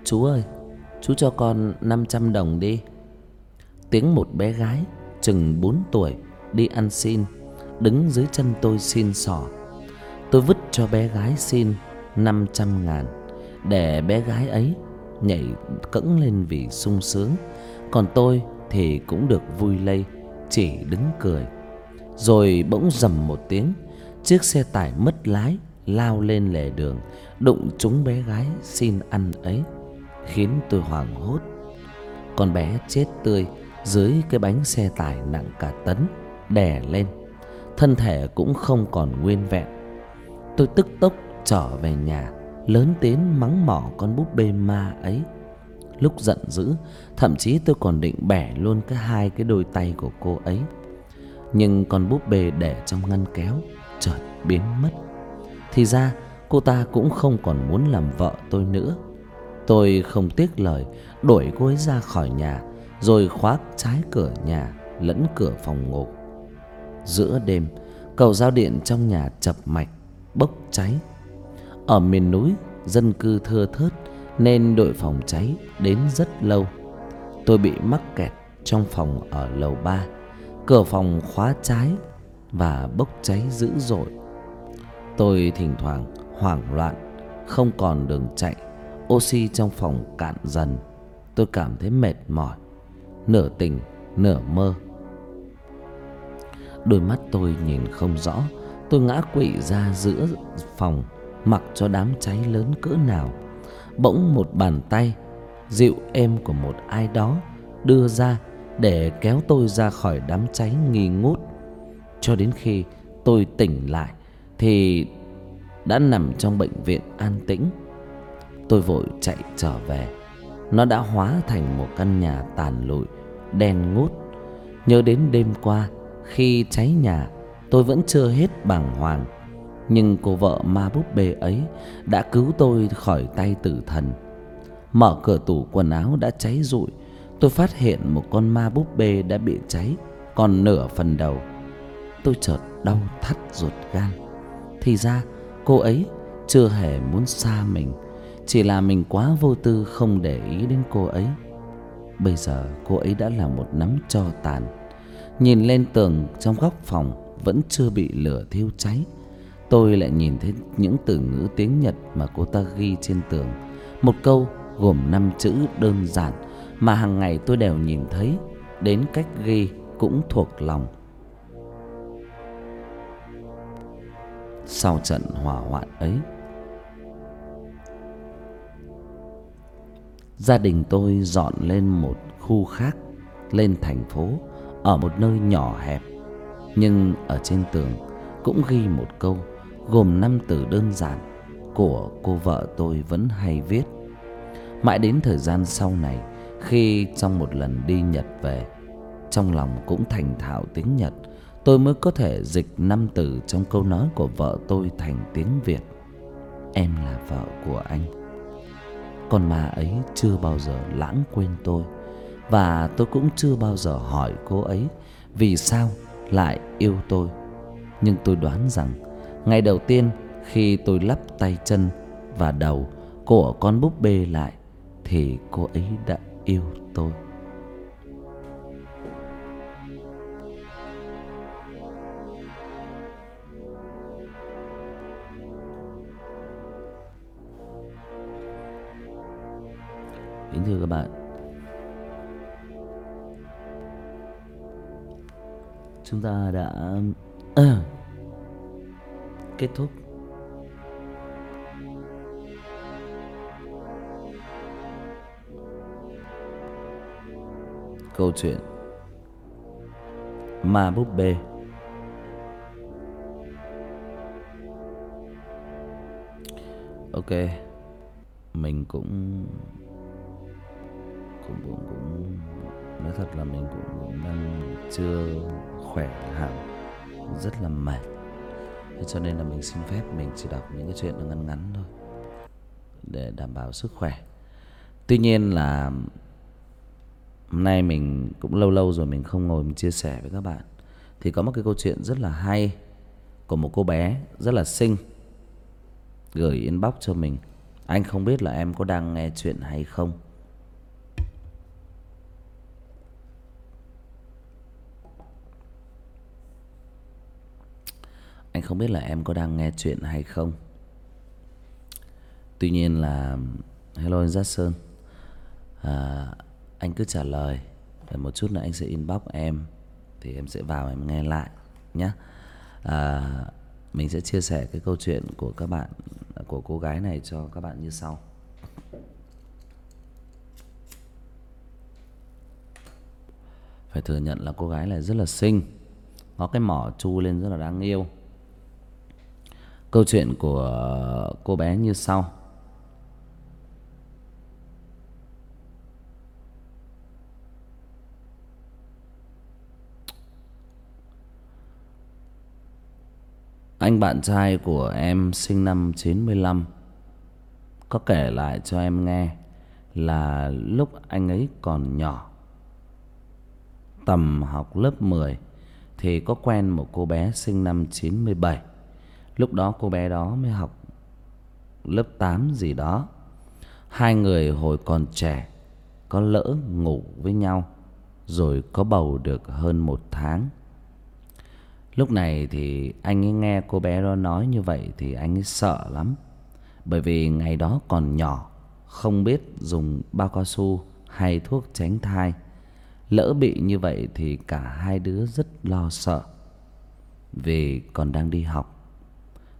S1: Chú ơi Chú cho con 500 đồng đi. Tiếng một bé gái, Chừng 4 tuổi, Đi ăn xin. Đứng dưới chân tôi xin sỏ. Tôi vứt cho bé gái xin 500 ngàn, Để bé gái ấy Nhảy cẫng lên vì sung sướng. Còn tôi thì cũng được vui lây, Chỉ đứng cười. Rồi bỗng rầm một tiếng, Chiếc xe tải mất lái Lao lên lề đường, Đụng trúng bé gái xin ăn ấy. Khiến tôi hoảng hốt. Con bé chết tươi Dưới cái bánh xe tải nặng cả tấn, Đè lên. Thân thể cũng không còn nguyên vẹn. Tôi tức tốc trở về nhà, Lớn tiếng mắng mỏ con búp bê ma ấy. Lúc giận dữ, Thậm chí tôi còn định bẻ luôn cái hai cái đôi tay của cô ấy. Nhưng con búp bê để trong ngăn kéo Chợt biến mất. Thì ra, cô ta cũng không còn muốn làm vợ tôi nữa. Tôi không tiếc lời Đuổi cô ấy ra khỏi nhà Rồi khóa trái cửa nhà Lẫn cửa phòng ngủ Giữa đêm Cầu giao điện trong nhà chập mạch Bốc cháy Ở miền núi Dân cư thưa thớt nên đội phòng cháy đến rất lâu. Tôi bị mắc kẹt trong phòng ở lầu 3, cửa phòng khóa trái và bốc cháy dữ dội. Tôi thỉnh thoảng hoảng loạn, không còn đường chạy, oxy trong phòng cạn dần. Tôi cảm thấy mệt mỏi, nửa tỉnh, nửa mơ. Đôi mắt tôi nhìn không rõ, tôi ngã quỵ ra giữa phòng, mặc cho đám cháy lớn cỡ nào bỗng một bàn tay dịu êm của một ai đó đưa ra để kéo tôi ra khỏi đám cháy nghi ngút cho đến khi tôi tỉnh lại thì đã nằm trong bệnh viện an tĩnh tôi vội chạy trở về. Nó đã hóa thành một căn nhà tàn lụi, đen ngút. Nhớ đến đêm qua, khi cháy nhà, tôi vẫn chưa hết bàng hoàng. Nhưng cô vợ ma búp bê ấy đã cứu tôi khỏi tay tử thần. Mở cửa tủ quần áo đã cháy rụi. Tôi phát hiện một con ma búp bê đã bị cháy, Còn nửa phần đầu. Tôi chợt đau thắt ruột gan. Thì ra, cô ấy chưa hề muốn xa mình. Chỉ là mình quá vô tư không để ý đến cô ấy Bây giờ cô ấy đã là một nắm tro tàn Nhìn lên tường trong góc phòng Vẫn chưa bị lửa thiêu cháy tôi lại nhìn thấy những từ ngữ tiếng Nhật mà cô ta ghi trên tường. Một câu gồm năm chữ đơn giản mà hàng ngày tôi đều nhìn thấy, đến cách ghi cũng thuộc lòng. Sau trận hỏa hoạn ấy, gia đình tôi dọn lên một khu khác, lên thành phố ở một nơi nhỏ hẹp, nhưng ở trên tường cũng ghi một câu gồm năm từ đơn giản của cô vợ tôi vẫn hay viết. Mãi đến thời gian sau này, khi trong một lần đi Nhật về, trong lòng cũng thành thạo tiếng Nhật, tôi mới có thể dịch năm từ trong câu nói của vợ tôi thành tiếng Việt. Em là vợ của anh. Con ma ấy chưa bao giờ lãng quên tôi và tôi cũng chưa bao giờ hỏi cô ấy vì sao lại yêu tôi. Nhưng tôi đoán rằng, ngày đầu tiên khi tôi lắp tay chân và đầu của con búp bê lại thì cô ấy đã yêu tôi. Thưa các bạn. Chúng ta đã à, kết thúc. Câu chuyện ma búp bê. Ok mình cũng cũng cũng cũng nói thật là mình cũng, cũng đang chưa khỏe hẳn rất là mệt. Thế cho nên là mình xin phép mình chỉ đọc những cái chuyện nó ngắn ngắn thôi để đảm bảo sức khỏe. Tuy nhiên là hôm nay mình cũng lâu lâu rồi mình không ngồi mình chia sẻ với các bạn thì có một cái câu chuyện rất là hay của một cô bé rất là xinh gửi inbox cho mình. Anh không biết là em có đang nghe chuyện hay không? Anh không biết là em có đang nghe chuyện hay không. Tuy nhiên là hello anh giác sơn à, anh cứ trả lời. Để một chút nữa anh sẽ inbox em thì em sẽ vào em nghe lại nhé à, mình sẽ chia sẻ cái câu chuyện của các bạn của cô gái này cho các bạn như sau. Phải thừa nhận là cô gái này rất là xinh có cái mỏ chu lên rất là đáng yêu câu chuyện của cô bé như sau. Anh bạn trai của em sinh năm 95 Có kể lại cho em nghe Là lúc anh ấy còn nhỏ. Tầm học lớp 10 Thì có quen một cô bé sinh năm 97 Lúc đó cô bé đó mới học lớp 8 gì đó Hai người hồi còn trẻ Có lỡ ngủ với nhau Rồi có bầu được hơn một tháng Lúc này thì anh ấy nghe cô bé đó nói như vậy thì anh ấy sợ lắm. Bởi vì ngày đó còn nhỏ, không biết dùng bao cao su hay thuốc tránh thai. Lỡ bị như vậy thì cả hai đứa rất lo sợ. Vì còn đang đi học.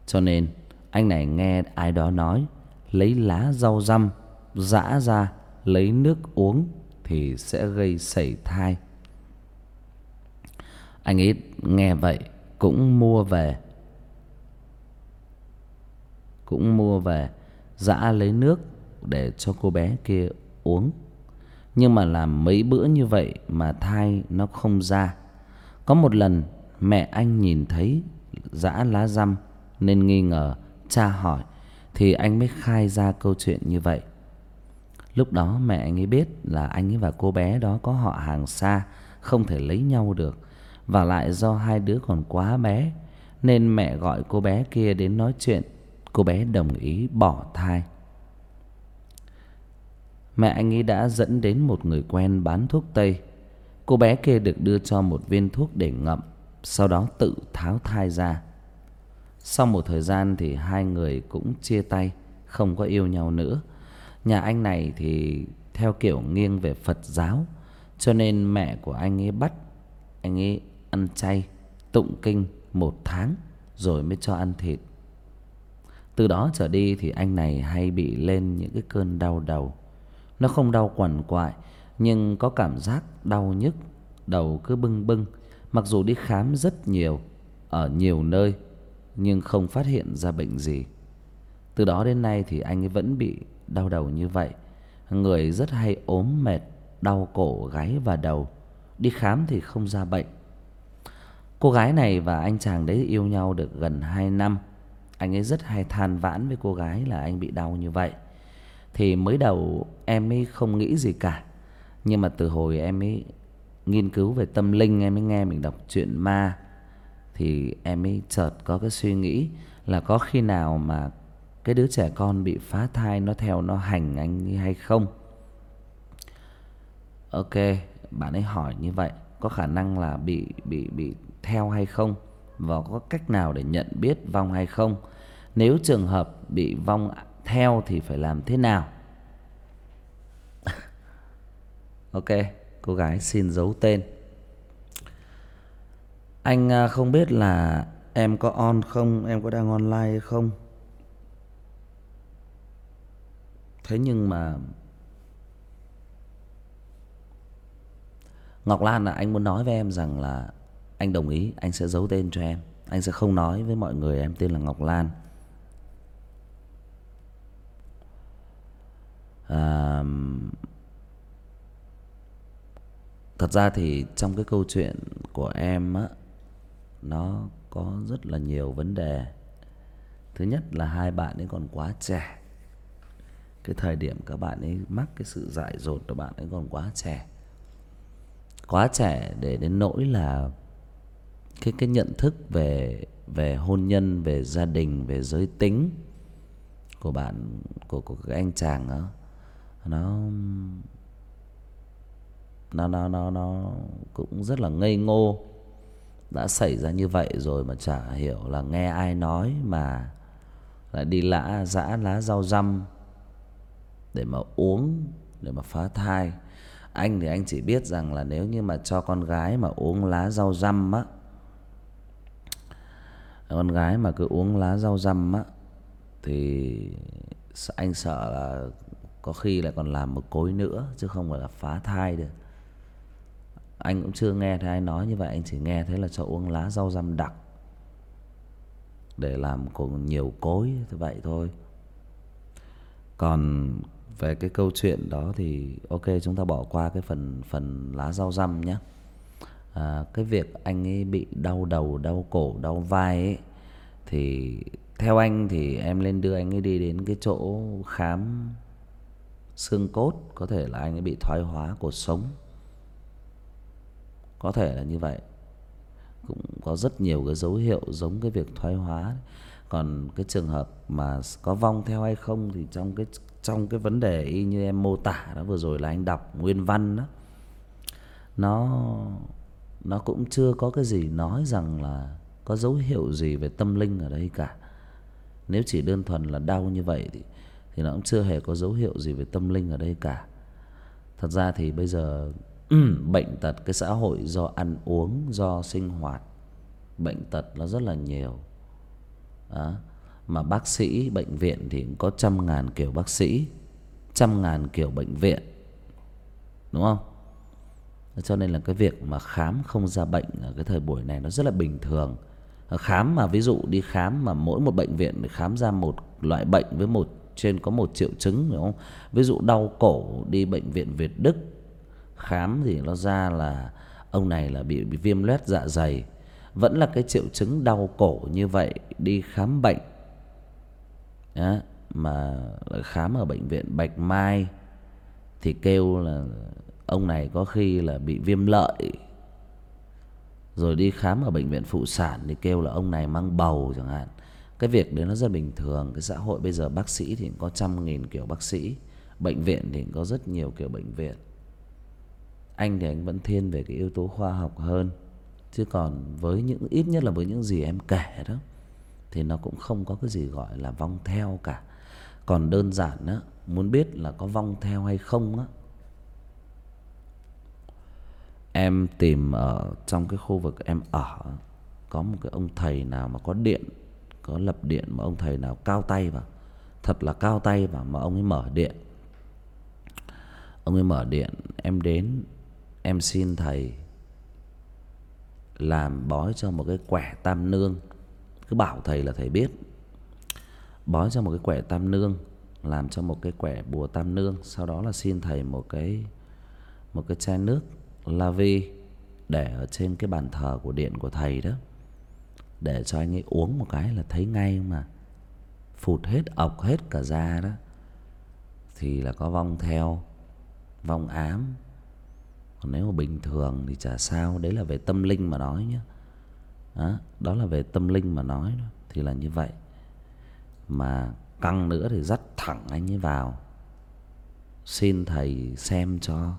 S1: Cho nên, anh này nghe ai đó nói, lấy lá rau răm, giã ra, lấy nước uống thì sẽ gây sảy thai. Anh ấy nghe vậy cũng mua về. Cũng mua về, giã lấy nước để cho cô bé kia uống. Nhưng mà làm mấy bữa như vậy mà thai nó không ra. Có một lần mẹ anh nhìn thấy giã lá răm nên nghi ngờ cha hỏi, thì anh mới khai ra câu chuyện như vậy. Lúc đó mẹ anh ấy biết là anh ấy và cô bé đó có họ hàng xa, không thể lấy nhau được, và lại do hai đứa còn quá bé, nên mẹ gọi cô bé kia đến nói chuyện. Cô bé đồng ý bỏ thai. Mẹ anh ấy đã dẫn đến một người quen bán thuốc tây. Cô bé kia được đưa cho một viên thuốc để ngậm, sau đó tự tháo thai ra sau một thời gian thì hai người cũng chia tay, không có yêu nhau nữa. Nhà anh này thì theo kiểu nghiêng về phật giáo, cho nên mẹ của anh ấy bắt anh ấy ăn chay, tụng kinh một tháng rồi mới cho ăn thịt. Từ đó trở đi thì anh này hay bị lên những cái cơn đau đầu. Nó không đau quằn quại, nhưng có cảm giác đau nhức, đầu cứ bưng bưng. Mặc dù đi khám rất nhiều, ở nhiều nơi nhưng không phát hiện ra bệnh gì. Từ đó đến nay thì anh ấy vẫn bị đau đầu như vậy. Người rất hay ốm mệt, đau cổ, gáy và đầu. Đi khám thì không ra bệnh. Cô gái này và anh chàng đấy yêu nhau được gần hai năm. Anh ấy rất hay than vãn với cô gái là anh bị đau như vậy. Thì mới đầu em ấy không nghĩ gì cả. Nhưng mà từ hồi em ấy nghiên cứu về tâm linh, em ấy nghe mình đọc truyện ma thì em ấy chợt có cái suy nghĩ là có khi nào mà cái đứa trẻ con bị phá thai nó theo nó hành anh hay không? Ok, bạn ấy hỏi như vậy, có khả năng là bị bị bị theo hay không? Và có cách nào để nhận biết vong hay không? Nếu trường hợp bị vong theo thì phải làm thế nào? Ok, cô gái xin giấu tên anh à, không biết là em có on không em có đang online hay không? Thế nhưng mà ngọc lan là anh muốn nói với em rằng là anh đồng ý anh sẽ giấu tên cho em. Anh sẽ không nói với mọi người em tên là ngọc lan. À, thật ra thì trong cái câu chuyện của em á nó có rất là nhiều vấn đề. Thứ nhất là hai bạn ấy còn quá trẻ. Cái thời điểm các bạn ấy mắc cái sự dại dột của bạn ấy còn quá trẻ. Quá trẻ để đến nỗi là cái cái nhận thức về về hôn nhân, về gia đình, về giới tính của bạn, của của cái anh chàng đó nó nó nó nó nó cũng rất là ngây ngô đã xảy ra như vậy rồi mà chả hiểu là nghe ai nói mà lại đi lã dã lá rau răm để mà uống, để mà phá thai. Anh thì anh chỉ biết rằng là nếu như mà cho con gái mà uống lá rau răm á, con gái mà cứ uống lá rau răm á, thì anh sợ là có khi lại còn làm một cối nữa chứ không phải là phá thai được anh cũng chưa nghe thấy ai nói như vậy. Anh chỉ nghe thấy là cho uống lá rau răm đặc để làm cùng nhiều cối như vậy thôi. Còn về cái câu chuyện đó thì ok chúng ta bỏ qua cái phần phần lá rau răm nhé. À, cái việc anh ấy bị đau đầu đau cổ đau vai ấy thì theo anh thì em lên đưa anh ấy đi đến cái chỗ khám xương cốt. Có thể là anh ấy bị thoái hóa cột sống có thể là như vậy. Cũng có rất nhiều cái dấu hiệu giống cái việc thoái hóa. Còn cái trường hợp mà có vong theo hay không thì trong cái trong cái vấn đề y như em mô tả đó vừa rồi là anh đọc nguyên văn đó, nó nó cũng chưa có cái gì nói rằng là có dấu hiệu gì về tâm linh ở đây cả. Nếu chỉ đơn thuần là đau như vậy thì thì nó cũng chưa hề có dấu hiệu gì về tâm linh ở đây cả. Thật ra thì bây giờ bệnh tật cái xã hội do ăn uống, do sinh hoạt, bệnh tật nó rất là nhiều. Đó. mà bác sĩ, bệnh viện thì cũng có trăm ngàn kiểu bác sĩ, trăm ngàn kiểu bệnh viện, đúng không? Cho nên là cái việc mà khám không ra bệnh ở cái thời buổi này nó rất là bình thường. Khám mà, ví dụ đi khám mà mỗi một bệnh viện khám ra một loại bệnh với một, trên có một triệu chứng, đúng không? Ví dụ đau cổ, đi bệnh viện Việt Đức khám thì nó ra là ông này là bị, bị viêm loét dạ dày. Vẫn là cái triệu chứng đau cổ như vậy đi khám bệnh. Đó, mà khám ở bệnh viện Bạch Mai thì kêu là ông này có khi là bị viêm lợi. Rồi đi khám ở bệnh viện phụ sản thì kêu là ông này mang bầu chẳng hạn. Cái việc đấy nó rất bình thường. Cái xã hội bây giờ bác sĩ thì có trăm nghìn kiểu bác sĩ. Bệnh viện thì có rất nhiều kiểu bệnh viện anh thì anh vẫn thiên về cái yếu tố khoa học hơn. Chứ còn với những, ít nhất là với những gì em kể đó, thì nó cũng không có cái gì gọi là vong theo cả. Còn đơn giản á, muốn biết là có vong theo hay không á, em tìm ở trong cái khu vực em ở, có một cái ông thầy nào mà có điện, có lập điện mà ông thầy nào cao tay vào. Thật là cao tay vào mà ông ấy mở điện. Ông ấy mở điện, em đến em xin thầy làm bói cho một cái quẻ tam nương. Cứ bảo thầy là thầy biết. Bói cho một cái quẻ tam nương, làm cho một cái quẻ bùa tam nương. Sau đó là xin thầy một cái một cái chai nước la vi để ở trên cái bàn thờ của điện của thầy đó. Để cho anh ấy uống một cái là thấy ngay mà. Phụt hết, ọc hết cả da đó. Thì là có vong theo, vong ám còn nếu mà bình thường thì chả sao đấy là về tâm linh mà nói nhé đó, đó là về tâm linh mà nói đó. thì là như vậy. Mà căng nữa thì dắt thẳng anh ấy vào. Xin thầy xem cho.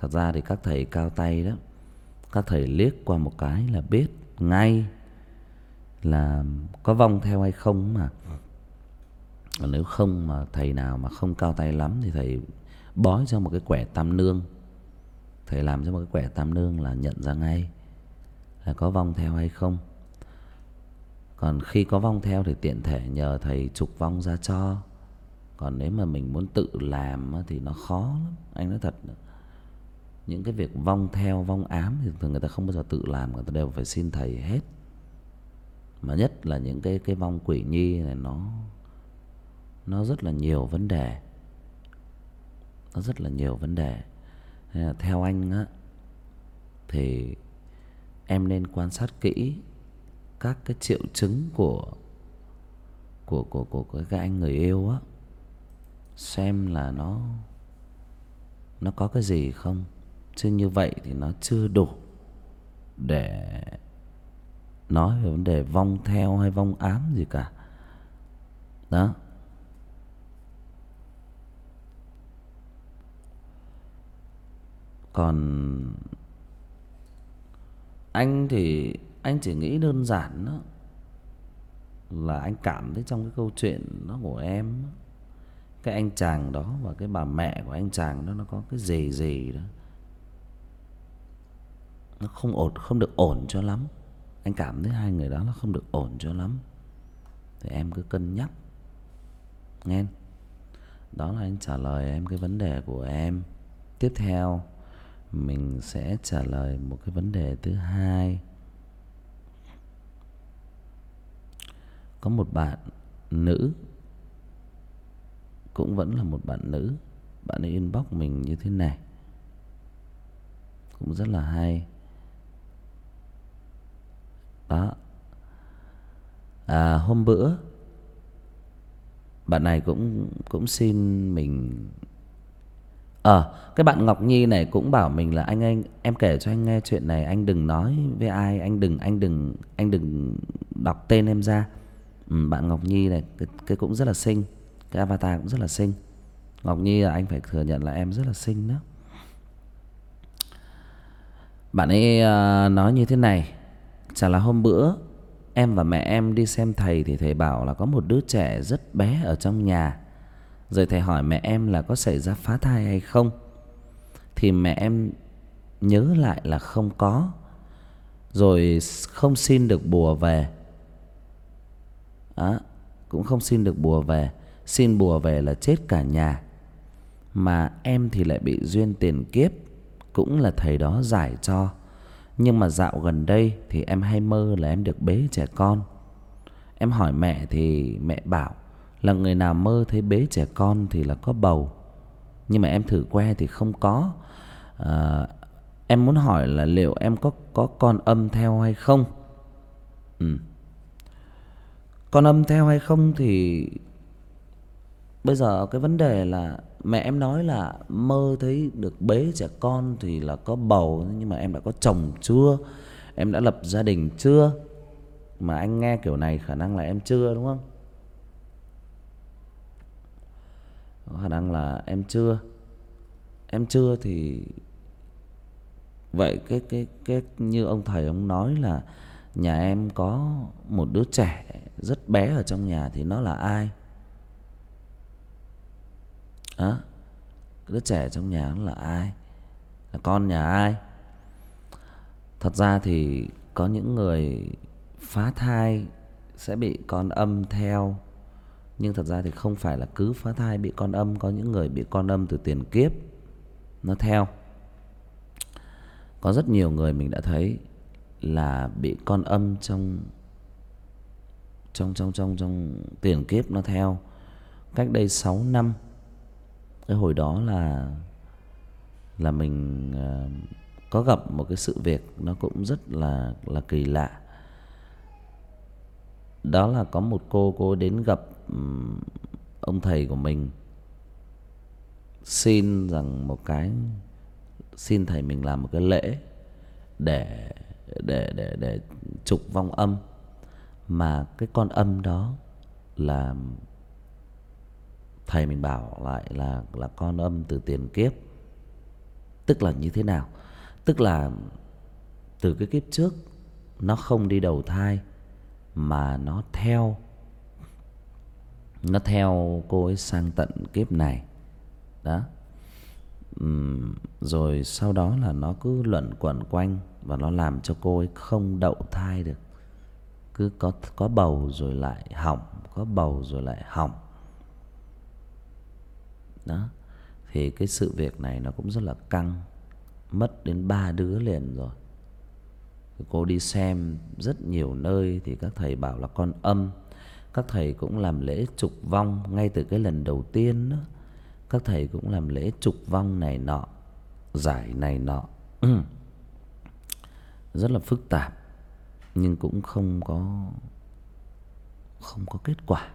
S1: Thật ra thì các thầy cao tay đó các thầy liếc qua một cái là biết ngay là có vong theo hay không mà. Còn nếu không mà thầy nào mà không cao tay lắm thì thầy bói cho một cái quẻ tam nương thầy làm cho một cái quẻ tam nương là nhận ra ngay là có vong theo hay không. Còn khi có vong theo thì tiện thể nhờ thầy trục vong ra cho. Còn nếu mà mình muốn tự làm thì nó khó lắm. Anh nói thật những cái việc vong theo, vong ám thì thường người ta không bao giờ tự làm, người ta đều phải xin thầy hết. Mà nhất là những cái cái vong quỷ nhi này, nó nó rất là nhiều vấn đề. Nó rất là nhiều vấn đề theo anh á thì em nên quan sát kỹ các cái triệu chứng của của của của, cái anh người yêu á xem là nó nó có cái gì không. Chứ như vậy thì nó chưa đủ để nói về vấn đề vong theo hay vong ám gì cả. Đó. Còn anh thì anh chỉ nghĩ đơn giản đó, là anh cảm thấy trong cái câu chuyện nó của em cái anh chàng đó và cái bà mẹ của anh chàng đó nó có cái gì gì đó, nó không ổn, không được ổn cho lắm. Anh cảm thấy hai người đó nó không được ổn cho lắm. Thì em cứ cân nhắc, nghe. Đó là anh trả lời em cái vấn đề của em. Tiếp theo mình sẽ trả lời một cái vấn đề thứ hai. Có một bạn nữ cũng vẫn là một bạn nữ. Bạn ấy inbox mình như thế này. Cũng rất là hay. Đó. À, hôm bữa bạn này cũng cũng xin mình ờ à, cái bạn ngọc nhi này cũng bảo mình là anh anh em kể cho anh nghe chuyện này anh đừng nói với ai anh đừng anh đừng anh đừng đọc tên em ra. Ừ, bạn ngọc nhi này cái, cái cũng rất là xinh cái avatar cũng rất là xinh. Ngọc nhi là anh phải thừa nhận là em rất là xinh đó. Bạn ấy uh, nói như thế này chả là hôm bữa em và mẹ em đi xem thầy thì thầy bảo là có một đứa trẻ rất bé ở trong nhà rồi thầy hỏi mẹ em là có xảy ra phá thai hay không? Thì mẹ em nhớ lại là không có. Rồi không xin được bùa về. Đó, cũng không xin được bùa về. Xin bùa về là chết cả nhà. Mà em thì lại bị duyên tiền kiếp cũng là thầy đó giải cho. Nhưng mà dạo gần đây thì em hay mơ là em được bế trẻ con. Em hỏi mẹ thì mẹ bảo là người nào mơ thấy bế trẻ con thì là có bầu. Nhưng mà em thử que thì không có. À, em muốn hỏi là liệu em có có con âm theo hay không? Ừ. con âm theo hay không thì bây giờ cái vấn đề là mẹ em nói là mơ thấy được bế trẻ con thì là có bầu nhưng mà em đã có chồng chưa? Em đã lập gia đình chưa? Mà anh nghe kiểu này khả năng là em chưa đúng không? Có khả năng là em chưa. Em chưa thì vậy cái cái cái như ông thầy ông nói là nhà em có một đứa trẻ rất bé ở trong nhà thì nó là ai? Á đứa trẻ trong nhà nó là ai? Là con nhà ai? Thật ra thì có những người phá thai sẽ bị con âm theo nhưng thật ra thì không phải là cứ phá thai bị con âm có những người bị con âm từ tiền kiếp nó theo. Có rất nhiều người mình đã thấy là bị con âm trong trong trong trong trong tiền kiếp nó theo. Cách đây 6 năm cái hồi đó là là mình uh, có gặp một cái sự việc nó cũng rất là là kỳ lạ đó là có một cô cô đến gặp ông thầy của mình. Xin rằng một cái, xin thầy mình làm một cái lễ để để để để trục vong âm. Mà cái con âm đó là thầy mình bảo lại là là con âm từ tiền kiếp. Tức là như thế nào? Tức là từ cái kiếp trước, nó không đi đầu thai mà nó theo nó theo cô ấy sang tận kiếp này. Đó. Uhm, rồi sau đó là nó cứ luẩn quẩn quanh và nó làm cho cô ấy không đậu thai được. Cứ có có bầu rồi lại hỏng có bầu rồi lại hỏng. Đó. Thì cái sự việc này nó cũng rất là căng. Mất đến ba đứa liền rồi cô đi xem rất nhiều nơi thì các thầy bảo là con âm. Các thầy cũng làm lễ trục vong ngay từ cái lần đầu tiên đó. Các thầy cũng làm lễ trục vong này nọ, giải này nọ. Rất là phức tạp, nhưng cũng không có không có kết quả.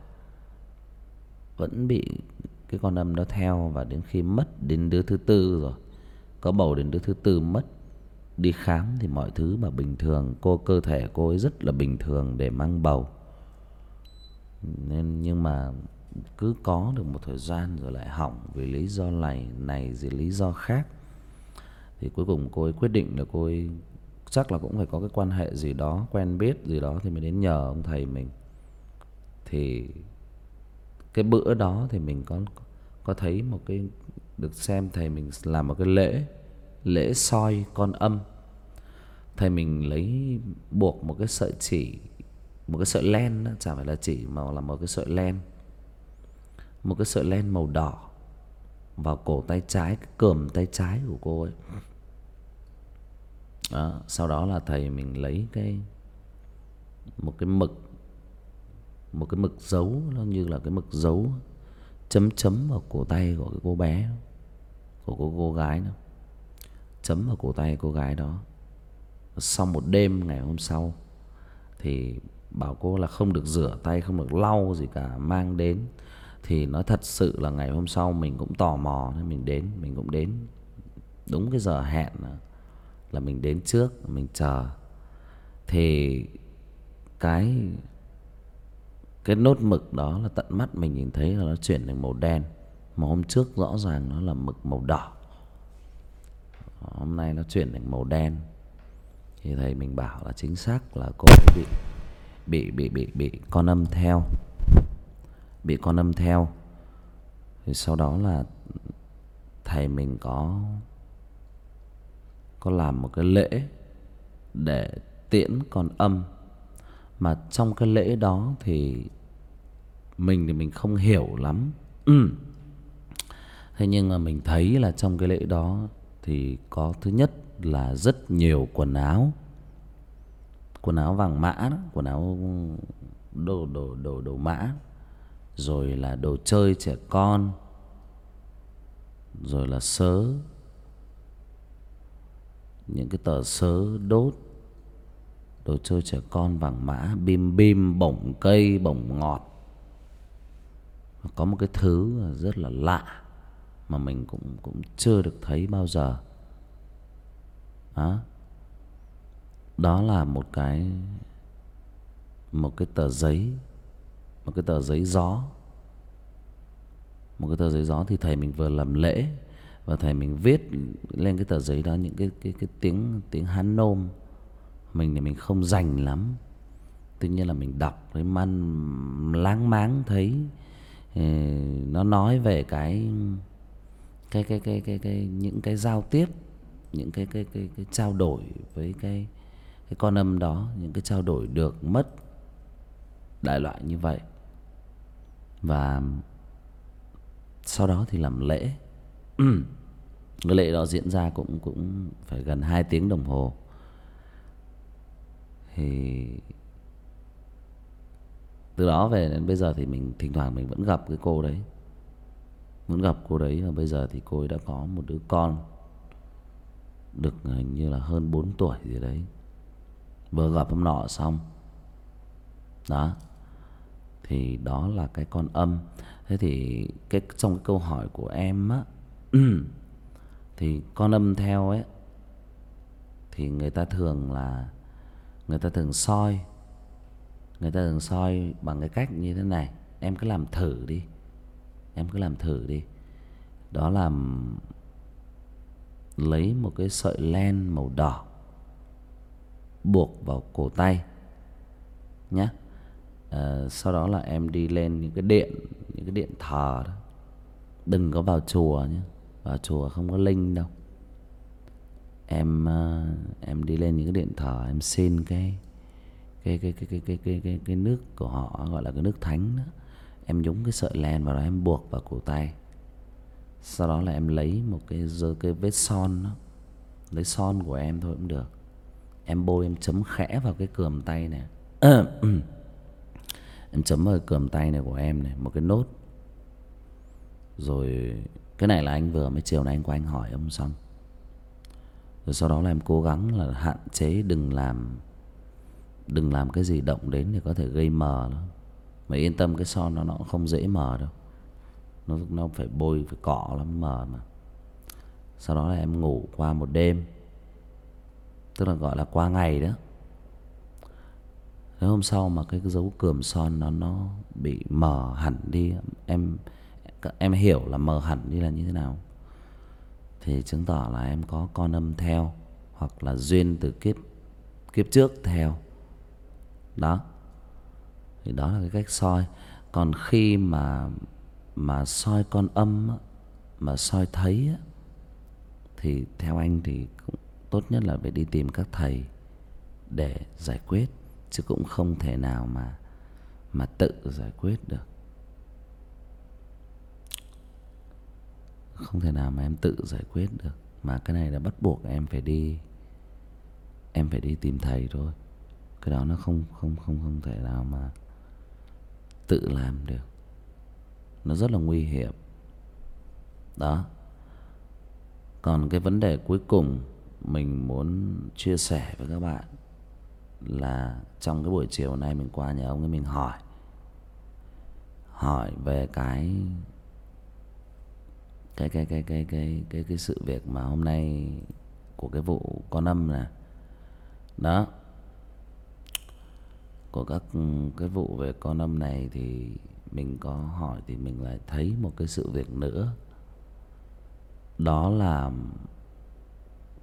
S1: Vẫn bị cái con âm đó theo và đến khi mất đến đứa thứ tư rồi. Có bầu đến đứa thứ tư mất đi khám thì mọi thứ mà bình thường, cô, cơ thể cô ấy rất là bình thường để mang bầu. Nên, nhưng mà cứ có được một thời gian rồi lại hỏng vì lý do này này gì lý do khác. Thì cuối cùng cô ấy quyết định là cô ấy chắc là cũng phải có cái quan hệ gì đó, quen biết gì đó thì mới đến nhờ ông thầy mình. Thì cái bữa đó thì mình có có thấy một cái, được xem thầy mình làm một cái lễ lễ soi con âm thầy mình lấy buộc một cái sợi chỉ một cái sợi len đó, chả phải là chỉ mà là một cái sợi len một cái sợi len màu đỏ vào cổ tay trái cái cườm tay trái của cô ấy. Đó, sau đó là thầy mình lấy cái một cái mực một cái mực dấu nó như là cái mực dấu chấm chấm vào cổ tay của cái cô bé của cô cô gái đó. Chấm vào cổ tay cô gái đó sau một đêm ngày hôm sau thì bảo cô là không được rửa tay không được lau gì cả mang đến. Thì nói thật sự là ngày hôm sau mình cũng tò mò nên mình đến mình cũng đến. Đúng cái giờ hẹn là, là mình đến trước mình chờ. Thì cái cái nốt mực đó là tận mắt mình nhìn thấy là nó chuyển thành màu đen. Mà hôm trước rõ ràng nó là mực màu đỏ. Hôm nay nó chuyển thành màu đen thì thầy mình bảo là chính xác là cô bị bị bị bị bị con âm theo, bị con âm theo. Thì sau đó là thầy mình có có làm một cái lễ để tiễn con âm. Mà trong cái lễ đó thì mình thì mình không hiểu lắm. Ừ. thế nhưng mà mình thấy là trong cái lễ đó thì có thứ nhất là rất nhiều quần áo. Quần áo vàng mã đó, quần áo đồ đồ đồ đồ mã. Rồi là đồ chơi trẻ con. Rồi là sớ. Những cái tờ sớ đốt. Đồ chơi trẻ con vàng mã bim bim bổng cây bổng ngọt. Có một cái thứ rất là lạ mà mình cũng cũng chưa được thấy bao giờ đó đó là một cái một cái tờ giấy, một cái tờ giấy gió. Một cái tờ giấy gió thì thầy mình vừa làm lễ và thầy mình viết lên cái tờ giấy đó những cái cái cái tiếng tiếng Hán nôm. Mình thì mình không dành lắm. Tuy nhiên là mình đọc cái man, láng máng thấy ờ, nó nói về cái cái cái cái cái cái, những cái giao tiếp những cái cái cái cái trao đổi với cái cái con âm đó, những cái trao đổi được mất đại loại như vậy. Và sau đó thì làm lễ. Cái lễ đó diễn ra cũng cũng phải gần hai tiếng đồng hồ. Thì từ đó về đến bây giờ thì mình, thỉnh thoảng mình vẫn gặp cái cô đấy. Vẫn gặp cô đấy và bây giờ thì cô ấy đã có một đứa con được ờ, hình như là hơn 4 tuổi gì đấy. Vừa gặp hôm nọ xong. Đó. Thì đó là cái con âm. Thế thì cái, trong cái câu hỏi của em á, thì con âm theo ấy, thì người ta thường là, người ta thường soi, người ta thường soi bằng cái cách như thế này. Em cứ làm thử đi. Em cứ làm thử đi. Đó là lấy một cái sợi len màu đỏ buộc vào cổ tay nhé à, ờ, sau đó là em đi lên những cái điện những cái điện thờ đó. Đừng có vào chùa nhé vào chùa không có linh đâu. Em ờ, em đi lên những cái điện thờ em xin cái cái cái cái cái cái cái cái, cái nước của họ gọi là cái nước thánh đó. Em nhúng cái sợi len vào đó em buộc vào cổ tay sau đó là em lấy một cái giơ cái vết son đó. Lấy son của em thôi cũng được. Em bôi, em chấm khẽ vào cái cườm tay này. Em chấm vào cái cườm tay này của em này, một cái nốt. Rồi, cái này là anh vừa mới chiều nay anh qua anh hỏi ông xong. Rồi sau đó là em cố gắng là hạn chế đừng làm đừng làm cái gì động đến thì có thể gây mờ đó. Mà yên tâm, cái son nó nó không dễ mờ đâu nó nó phải bôi, phải cọ lắm, mờ mà. Sau đó là em ngủ qua một đêm. Tức là gọi là qua ngày đó. Thế hôm sau mà cái dấu cườm son nó nó bị mờ hẳn đi, em em hiểu là mờ hẳn đi là như thế nào. Thì chứng tỏ là em có con âm theo, hoặc là duyên từ kiếp kiếp trước theo. Đó. Thì đó là cái cách soi. Còn khi mà mà soi con âm mà soi thấy thì theo anh thì cũng tốt nhất là phải đi tìm các thầy để giải quyết, chứ cũng không thể nào mà mà tự giải quyết được. Không thể nào mà em tự giải quyết được, mà cái này là bắt buộc em phải đi, em phải đi tìm thầy thôi. Cái đó nó không không không không thể nào mà tự làm được nó rất là nguy hiểm. Đó. Còn cái vấn đề cuối cùng mình muốn chia sẻ với các bạn là trong cái buổi chiều nay mình qua nhà ông ấy mình hỏi. Hỏi về cái cái cái cái cái cái cái cái sự việc mà hôm nay của cái vụ con âm là, đó. Của các cái vụ về con âm này thì mình có hỏi thì mình lại thấy một cái sự việc nữa. Đó là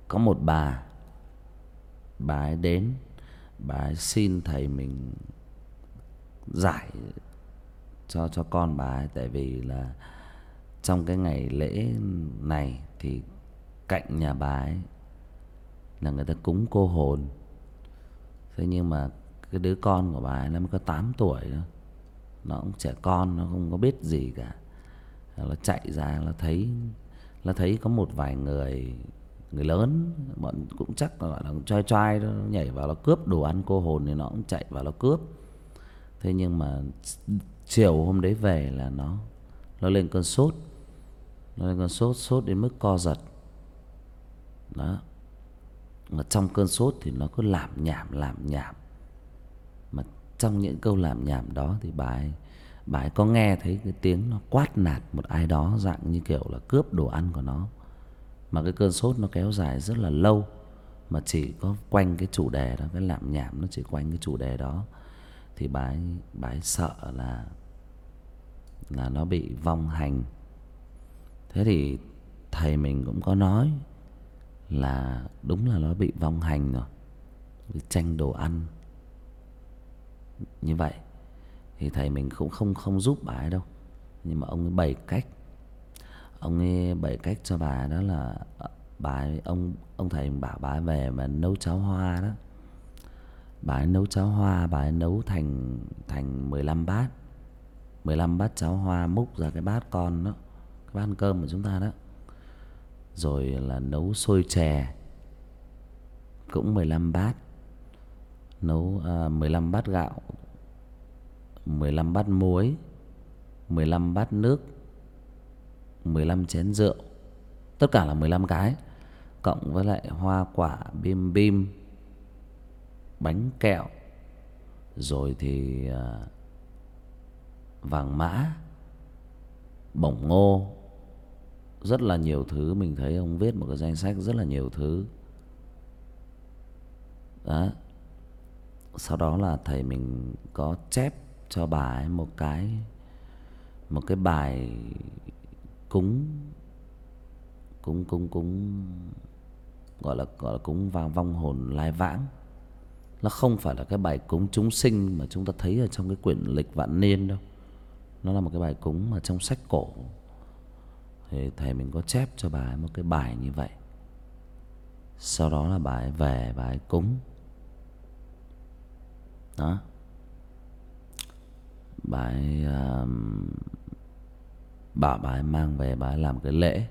S1: có một bà bà ấy đến, bà ấy xin thầy mình giải cho cho con bà ấy. Tại vì là trong cái ngày lễ này thì cạnh nhà bà ấy là người ta cúng cô hồn. Thế nhưng mà cái đứa con của bà ấy nó mới có 8 tuổi thôi nó cũng trẻ con, nó không có biết gì cả. Nó chạy ra, nó thấy nó thấy có một vài người người lớn, bọn cũng chắc là gọi là trai trai đó nhảy vào nó cướp đồ ăn cô hồn thì nó cũng chạy vào nó cướp. Thế nhưng mà chiều hôm đấy về là nó nó lên cơn sốt. Nó lên cơn sốt sốt đến mức co giật. Đó. Mà trong cơn sốt thì nó cứ làm nhảm làm nhảm trong những câu làm nhảm đó thì bà ấy bà ấy có nghe thấy cái tiếng nó quát nạt một ai đó dạng như kiểu là cướp đồ ăn của nó. Mà cái cơn sốt nó kéo dài rất là lâu, mà chỉ có quanh cái chủ đề đó, cái làm nhảm nó chỉ quanh cái chủ đề đó. Thì bà ấy bà ấy sợ là là nó bị vong hành. Thế thì thầy mình cũng có nói là đúng là nó bị vong hành rồi. Tranh đồ ăn như vậy. Thì thầy mình cũng không không giúp bà ấy đâu. Nhưng mà ông ấy bày cách. Ông ấy bày cách cho bà đó là ờ, bà ấy, ông ông thầy bảo bà ấy về mà nấu cháo hoa đó. Bà ấy nấu cháo hoa bà ấy nấu thành thành 15 bát. 15 bát cháo hoa múc ra cái bát con đó cái bát ăn cơm của chúng ta đó. Rồi là nấu xôi chè. Cũng 15 bát nấu à, 15 bát gạo 15 bát muối 15 bát nước 15 chén rượu tất cả là 15 cái cộng với lại hoa quả bim bim bánh kẹo rồi thì à, vàng mã bổng ngô. Rất là nhiều thứ mình thấy ông viết một cái danh sách rất là nhiều thứ. Đó sau đó là thầy mình có chép cho bà ấy một cái một cái bài cúng cúng cúng cúng, gọi là gọi là cúng vang, vong hồn lai vãng. Nó không phải là cái bài cúng chúng sinh mà chúng ta thấy ở trong cái quyển lịch vạn niên đâu. Nó là một cái bài cúng mà trong sách cổ. Thì thầy mình có chép cho bà ấy một cái bài như vậy. Sau đó là bà ấy về, bà ấy cúng đó. Bà ấy um, uh, bà bà ấy mang về bà ấy làm cái lễ.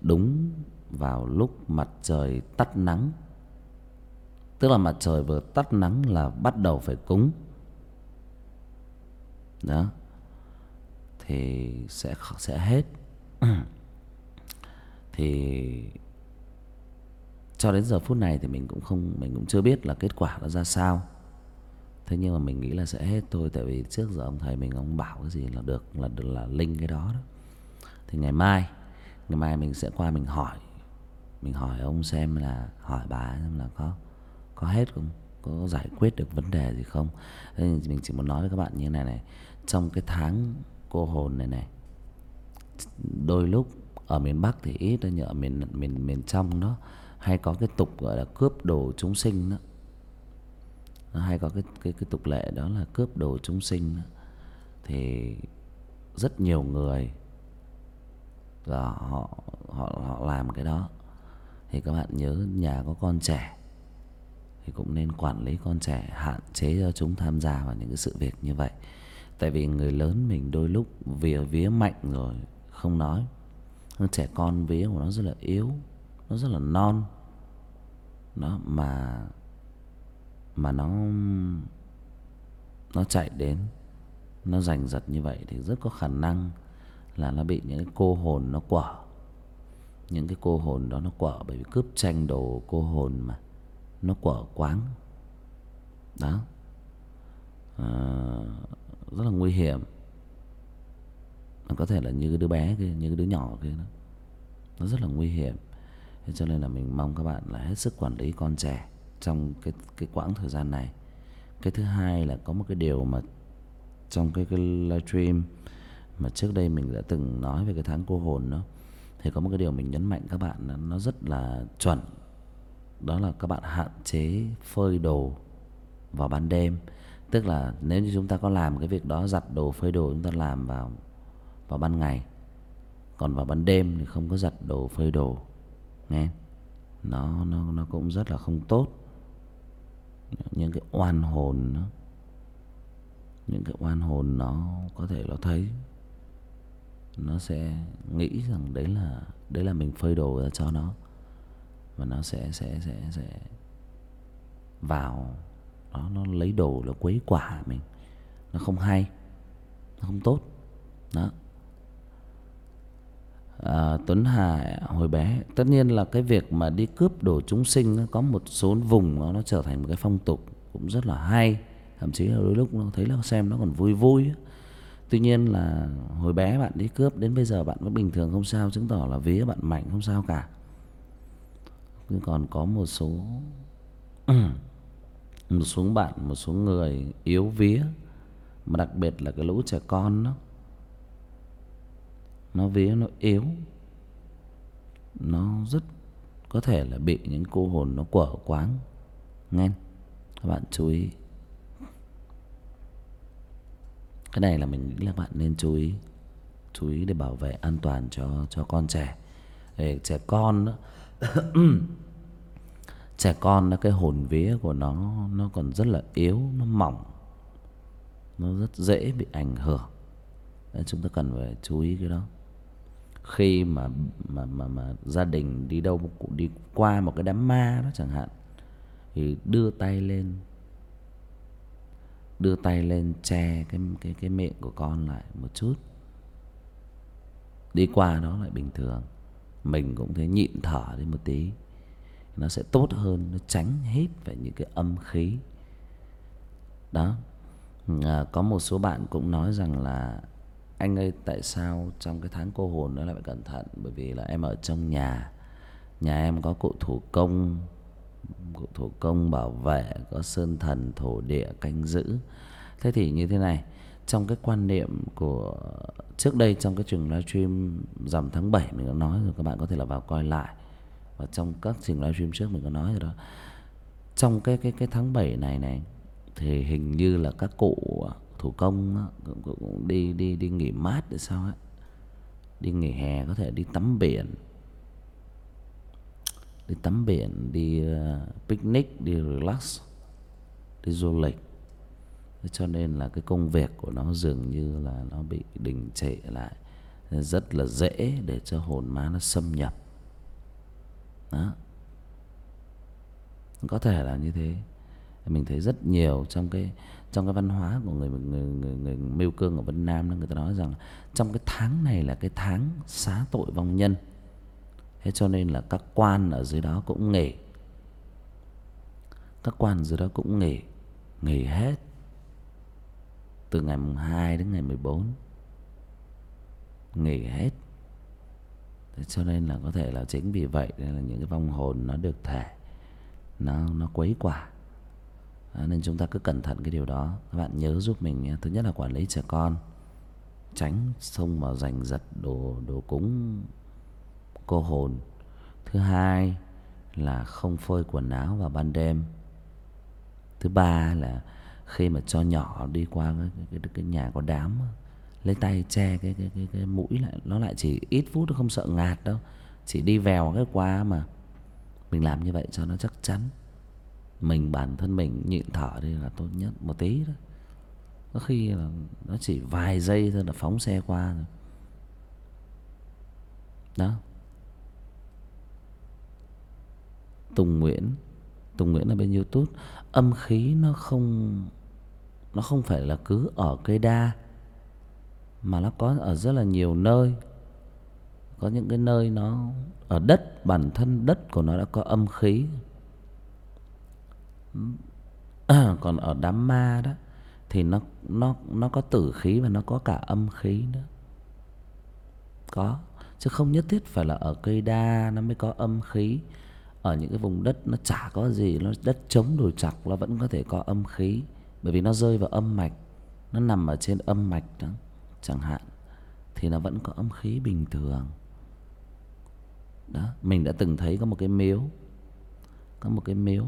S1: Đúng vào lúc mặt trời tắt nắng. Tức là mặt trời vừa tắt nắng là bắt đầu phải cúng. Đó. Thì sẽ sẽ hết. Thì cho đến giờ phút này thì mình cũng không mình cũng chưa biết là kết quả nó ra sao thế nhưng mà mình nghĩ là sẽ hết thôi, tại vì trước giờ ông thầy mình ông bảo cái gì là được là được, là linh cái đó đó. Thì ngày mai ngày mai mình sẽ qua mình hỏi. Mình hỏi ông xem là, hỏi bà xem là có có hết không? Có giải quyết được vấn đề gì không? Nên mình chỉ muốn nói với các bạn như thế này này. Trong cái tháng cô hồn này này, đôi lúc ở miền Bắc thì ít nhưng ở miền miền miền trong nó hay có cái tục gọi là cướp đồ chúng sinh đó nó hay có cái cái cái tục lệ đó là cướp đồ chúng sinh. Thì rất nhiều người là họ họ họ làm cái đó. Thì các bạn nhớ nhà có con trẻ. Thì cũng nên quản lý con trẻ, hạn chế cho chúng tham gia vào những cái sự việc như vậy. Tại vì người lớn mình đôi lúc vía vía mạnh rồi, không nói. Trẻ con vía của nó rất là yếu, nó rất là non. Nó mà mà nó nó chạy đến nó giành giật như vậy thì rất có khả năng là nó bị những cái cô hồn nó quở. Những cái cô hồn đó nó quở bởi vì cướp tranh đồ cô hồn mà nó quở quáng. Đó. À, rất là nguy hiểm. Nó có thể là như cái đứa bé kia như cái đứa nhỏ kia đó. Nó rất là nguy hiểm. Thế cho nên là mình mong các bạn là hết sức quản lý con trẻ trong cái cái quãng thời gian này. Cái thứ hai là có một cái điều mà trong cái cái livestream mà trước đây mình đã từng nói về cái tháng cô hồn đó, thì có một cái điều mình nhấn mạnh các bạn nó rất là chuẩn. Đó là các bạn hạn chế phơi đồ vào ban đêm. Tức là nếu như chúng ta có làm cái việc đó, giặt đồ, phơi đồ chúng ta làm vào vào ban ngày, còn vào ban đêm thì không có giặt đồ, phơi đồ, nghe. Nó nó nó cũng rất là không tốt những cái oan hồn nó những cái oan hồn nó có thể nó thấy, nó sẽ nghĩ rằng đấy là đấy là mình phơi đồ ra cho nó. Và nó sẽ sẽ sẽ sẽ vào, nó nó lấy đồ là quấy quả mình. Nó không hay, nó không tốt. Đó à, Tuấn Hà hồi bé tất nhiên là cái việc mà đi cướp đồ chúng sinh có một số vùng nó nó trở thành một cái phong tục cũng rất là hay thậm chí là đôi lúc nó thấy là xem nó còn vui vui tuy nhiên là hồi bé bạn đi cướp đến bây giờ bạn vẫn bình thường không sao chứng tỏ là vía bạn mạnh không sao cả. Nhưng còn có một số một số bạn một số người yếu vía mà đặc biệt là cái lũ trẻ con đó nó vía, nó yếu. Nó rất có thể là bị những cô hồn nó quở quáng. Nghe, các bạn chú ý. Cái này là mình nghĩ là bạn nên chú ý. Chú ý để bảo vệ an toàn cho cho con trẻ. Để trẻ con đó. Trẻ con nó cái hồn vía của nó nó còn rất là yếu, nó mỏng. Nó rất dễ bị ảnh hưởng. Nên chúng ta cần phải chú ý cái đó khi mà mà mà mà gia đình đi đâu đi qua một cái đám ma đó chẳng hạn thì đưa tay lên đưa tay lên che cái cái cái miệng của con lại một chút. Đi qua đó lại bình thường. Mình cũng thế nhịn thở đi một tí. Nó sẽ tốt hơn nó tránh hít về những cái âm khí. Đó. À, có một số bạn cũng nói rằng là anh ơi, tại sao trong cái tháng cô hồn nó lại phải cẩn thận? Bởi vì là em ở trong nhà. Nhà em có cụ thủ công, cụ thủ công bảo vệ, có sơn thần, thổ địa canh giữ. Thế thì như thế này, trong cái quan niệm của, trước đây trong cái trường livestream rằm tháng 7 mình có nói rồi, các bạn có thể là vào coi lại. Và trong các trường livestream trước mình có nói rồi đó. Trong cái cái cái tháng 7 này này, thì hình như là các cụ thủ công cũng, cũng đi đi đi nghỉ mát để sao ấy đi nghỉ hè có thể đi tắm biển. Đi tắm biển đi uh, picnic đi relax đi du lịch. Cho nên là cái công việc của nó dường như là nó bị đình trệ lại rất là dễ để cho hồn ma nó xâm nhập. Đó. Có thể là như thế. Mình thấy rất nhiều trong cái trong cái văn hóa của người người người, người Miêu Cương ở Vân Nam người ta nói rằng trong cái tháng này là cái tháng xá tội vong nhân. Thế cho nên là các quan ở dưới đó cũng nghỉ. Các quan dưới đó cũng nghỉ, nghỉ hết. Từ ngày mùng 2 đến ngày 14 nghỉ hết. Thế cho nên là có thể là chính vì vậy nên là những cái vong hồn nó được thể nó nó quấy quả à, nên chúng ta cứ cẩn thận cái điều đó. Các bạn nhớ giúp mình nhé. Thứ nhất là quản lý trẻ con tránh xông vào giành giật đồ đồ cúng cô hồn. Thứ hai là không phơi quần áo vào ban đêm. Thứ ba là khi mà cho nhỏ đi qua cái cái, cái, cái nhà có đám lấy tay che cái cái cái cái mũi lại nó lại chỉ ít phút nó không sợ ngạt đâu. Chỉ đi vèo cái qua mà mình làm như vậy cho nó chắc chắn mình, bản thân mình nhịn thở đi là tốt nhất, một tí đó có khi là nó chỉ vài giây thôi là phóng xe qua rồi. Đó. Tùng Nguyễn. Tùng Nguyễn ở bên YouTube. Âm khí nó không nó không phải là cứ ở cây đa, mà nó có ở rất là nhiều nơi. Có những cái nơi nó, ở đất, bản thân đất của nó đã có âm khí. còn ở đám ma đó, thì nó nó nó có tử khí và nó có cả âm khí nữa. Có, chứ không nhất thiết phải là ở cây đa nó mới có âm khí. Ở những cái vùng đất nó chả có gì, nó đất trống đồi chọc nó vẫn có thể có âm khí. Bởi vì nó rơi vào âm mạch, nó nằm ở trên âm mạch đó, chẳng hạn, thì nó vẫn có âm khí bình thường. Đó, mình đã từng thấy có một cái miếu, có một cái miếu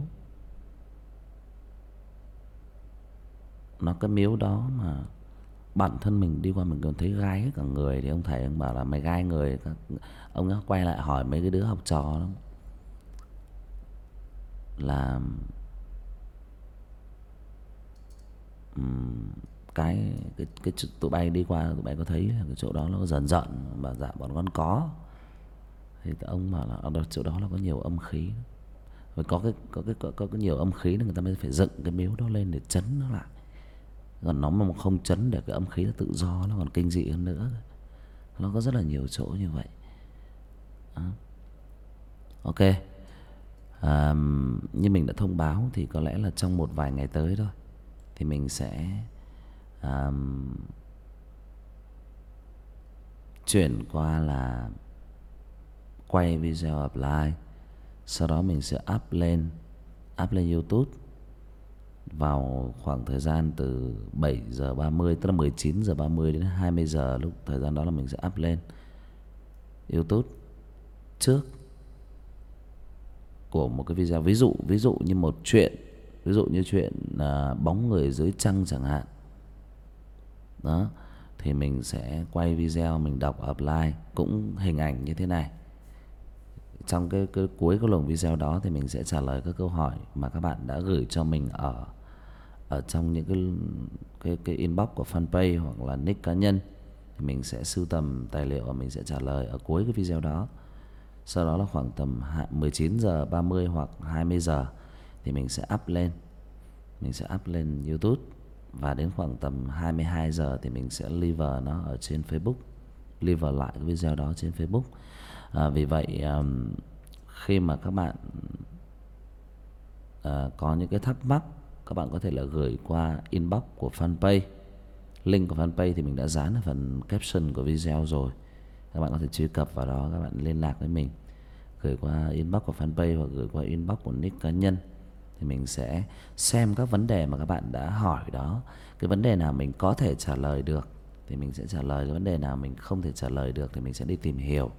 S1: nó cái miếu đó mà bản thân mình đi qua mình còn thấy gai hết cả người thì ông thầy ông bảo là mày gai người. Ông ấy quay lại hỏi mấy cái đứa học trò đó. Là um, cái cái cái tụi bay đi qua tụi bay có thấy cái chỗ đó nó dần dần mà dạ bọn con có. Thì ông bảo là ở chỗ đó là có nhiều âm khí. Và có cái có cái có, có, có nhiều âm khí nên người ta mới phải dựng cái miếu đó lên để chấn nó lại còn nó mà không chấn để cái âm khí nó tự do nó còn kinh dị hơn nữa. Nó có rất là nhiều chỗ như vậy. Đó. ok. À, như mình đã thông báo thì có lẽ là trong một vài ngày tới thôi thì mình sẽ à, chuyển qua là quay video apply. Sau đó mình sẽ up lên up lên youtube vào khoảng thời gian từ 7 giờ 30 tức là 19 giờ 30 đến 20 giờ lúc thời gian đó là mình sẽ up lên. YouTube trước của một cái video ví dụ ví dụ như một chuyện ví dụ như chuyện à, bóng người dưới trăng chẳng hạn. Đó thì mình sẽ quay video mình đọc apply cũng hình ảnh như thế này. Trong cái, cái cuối cái luồng video đó thì mình sẽ trả lời các câu hỏi mà các bạn đã gửi cho mình ở ở trong những cái cái cái inbox của fanpage hoặc là nick cá nhân thì mình sẽ sưu tầm tài liệu và mình sẽ trả lời ở cuối cái video đó. Sau đó là khoảng tầm 19 giờ 30 hoặc 20 giờ thì mình sẽ up lên. Mình sẽ up lên YouTube và đến khoảng tầm 22 giờ thì mình sẽ live nó ở trên Facebook. Live lại cái video đó trên Facebook. À, vì vậy um, khi mà các bạn uh, có những cái thắc mắc các bạn có thể là gửi qua inbox của fanpage. Link của fanpage thì mình đã dán ở phần caption của video rồi. Các bạn có thể truy cập vào đó các bạn liên lạc với mình. Gửi qua inbox của fanpage hoặc gửi qua inbox của nick cá nhân thì mình sẽ xem các vấn đề mà các bạn đã hỏi đó. Cái vấn đề nào mình có thể trả lời được thì mình sẽ trả lời. Cái vấn đề nào mình không thể trả lời được thì mình sẽ đi tìm hiểu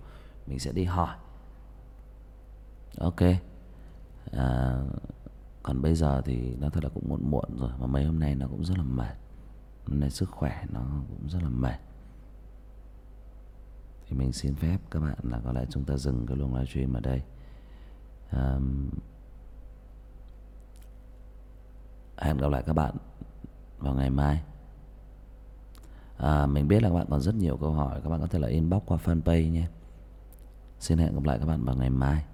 S1: mình sẽ đi hỏi. Ok. À, còn bây giờ thì nó thật là cũng muộn muộn rồi và mấy hôm nay nó cũng rất là mệt. Hôm nay sức khỏe nó cũng rất là mệt. Thì mình xin phép các bạn là có lẽ chúng ta dừng cái luồng livestream ở đây. Um, hẹn gặp lại các bạn vào ngày mai. À, mình biết là các bạn còn rất nhiều câu hỏi các bạn có thể là inbox qua fanpage nhé. Xin hẹn gặp lại các bạn vào ngày mai.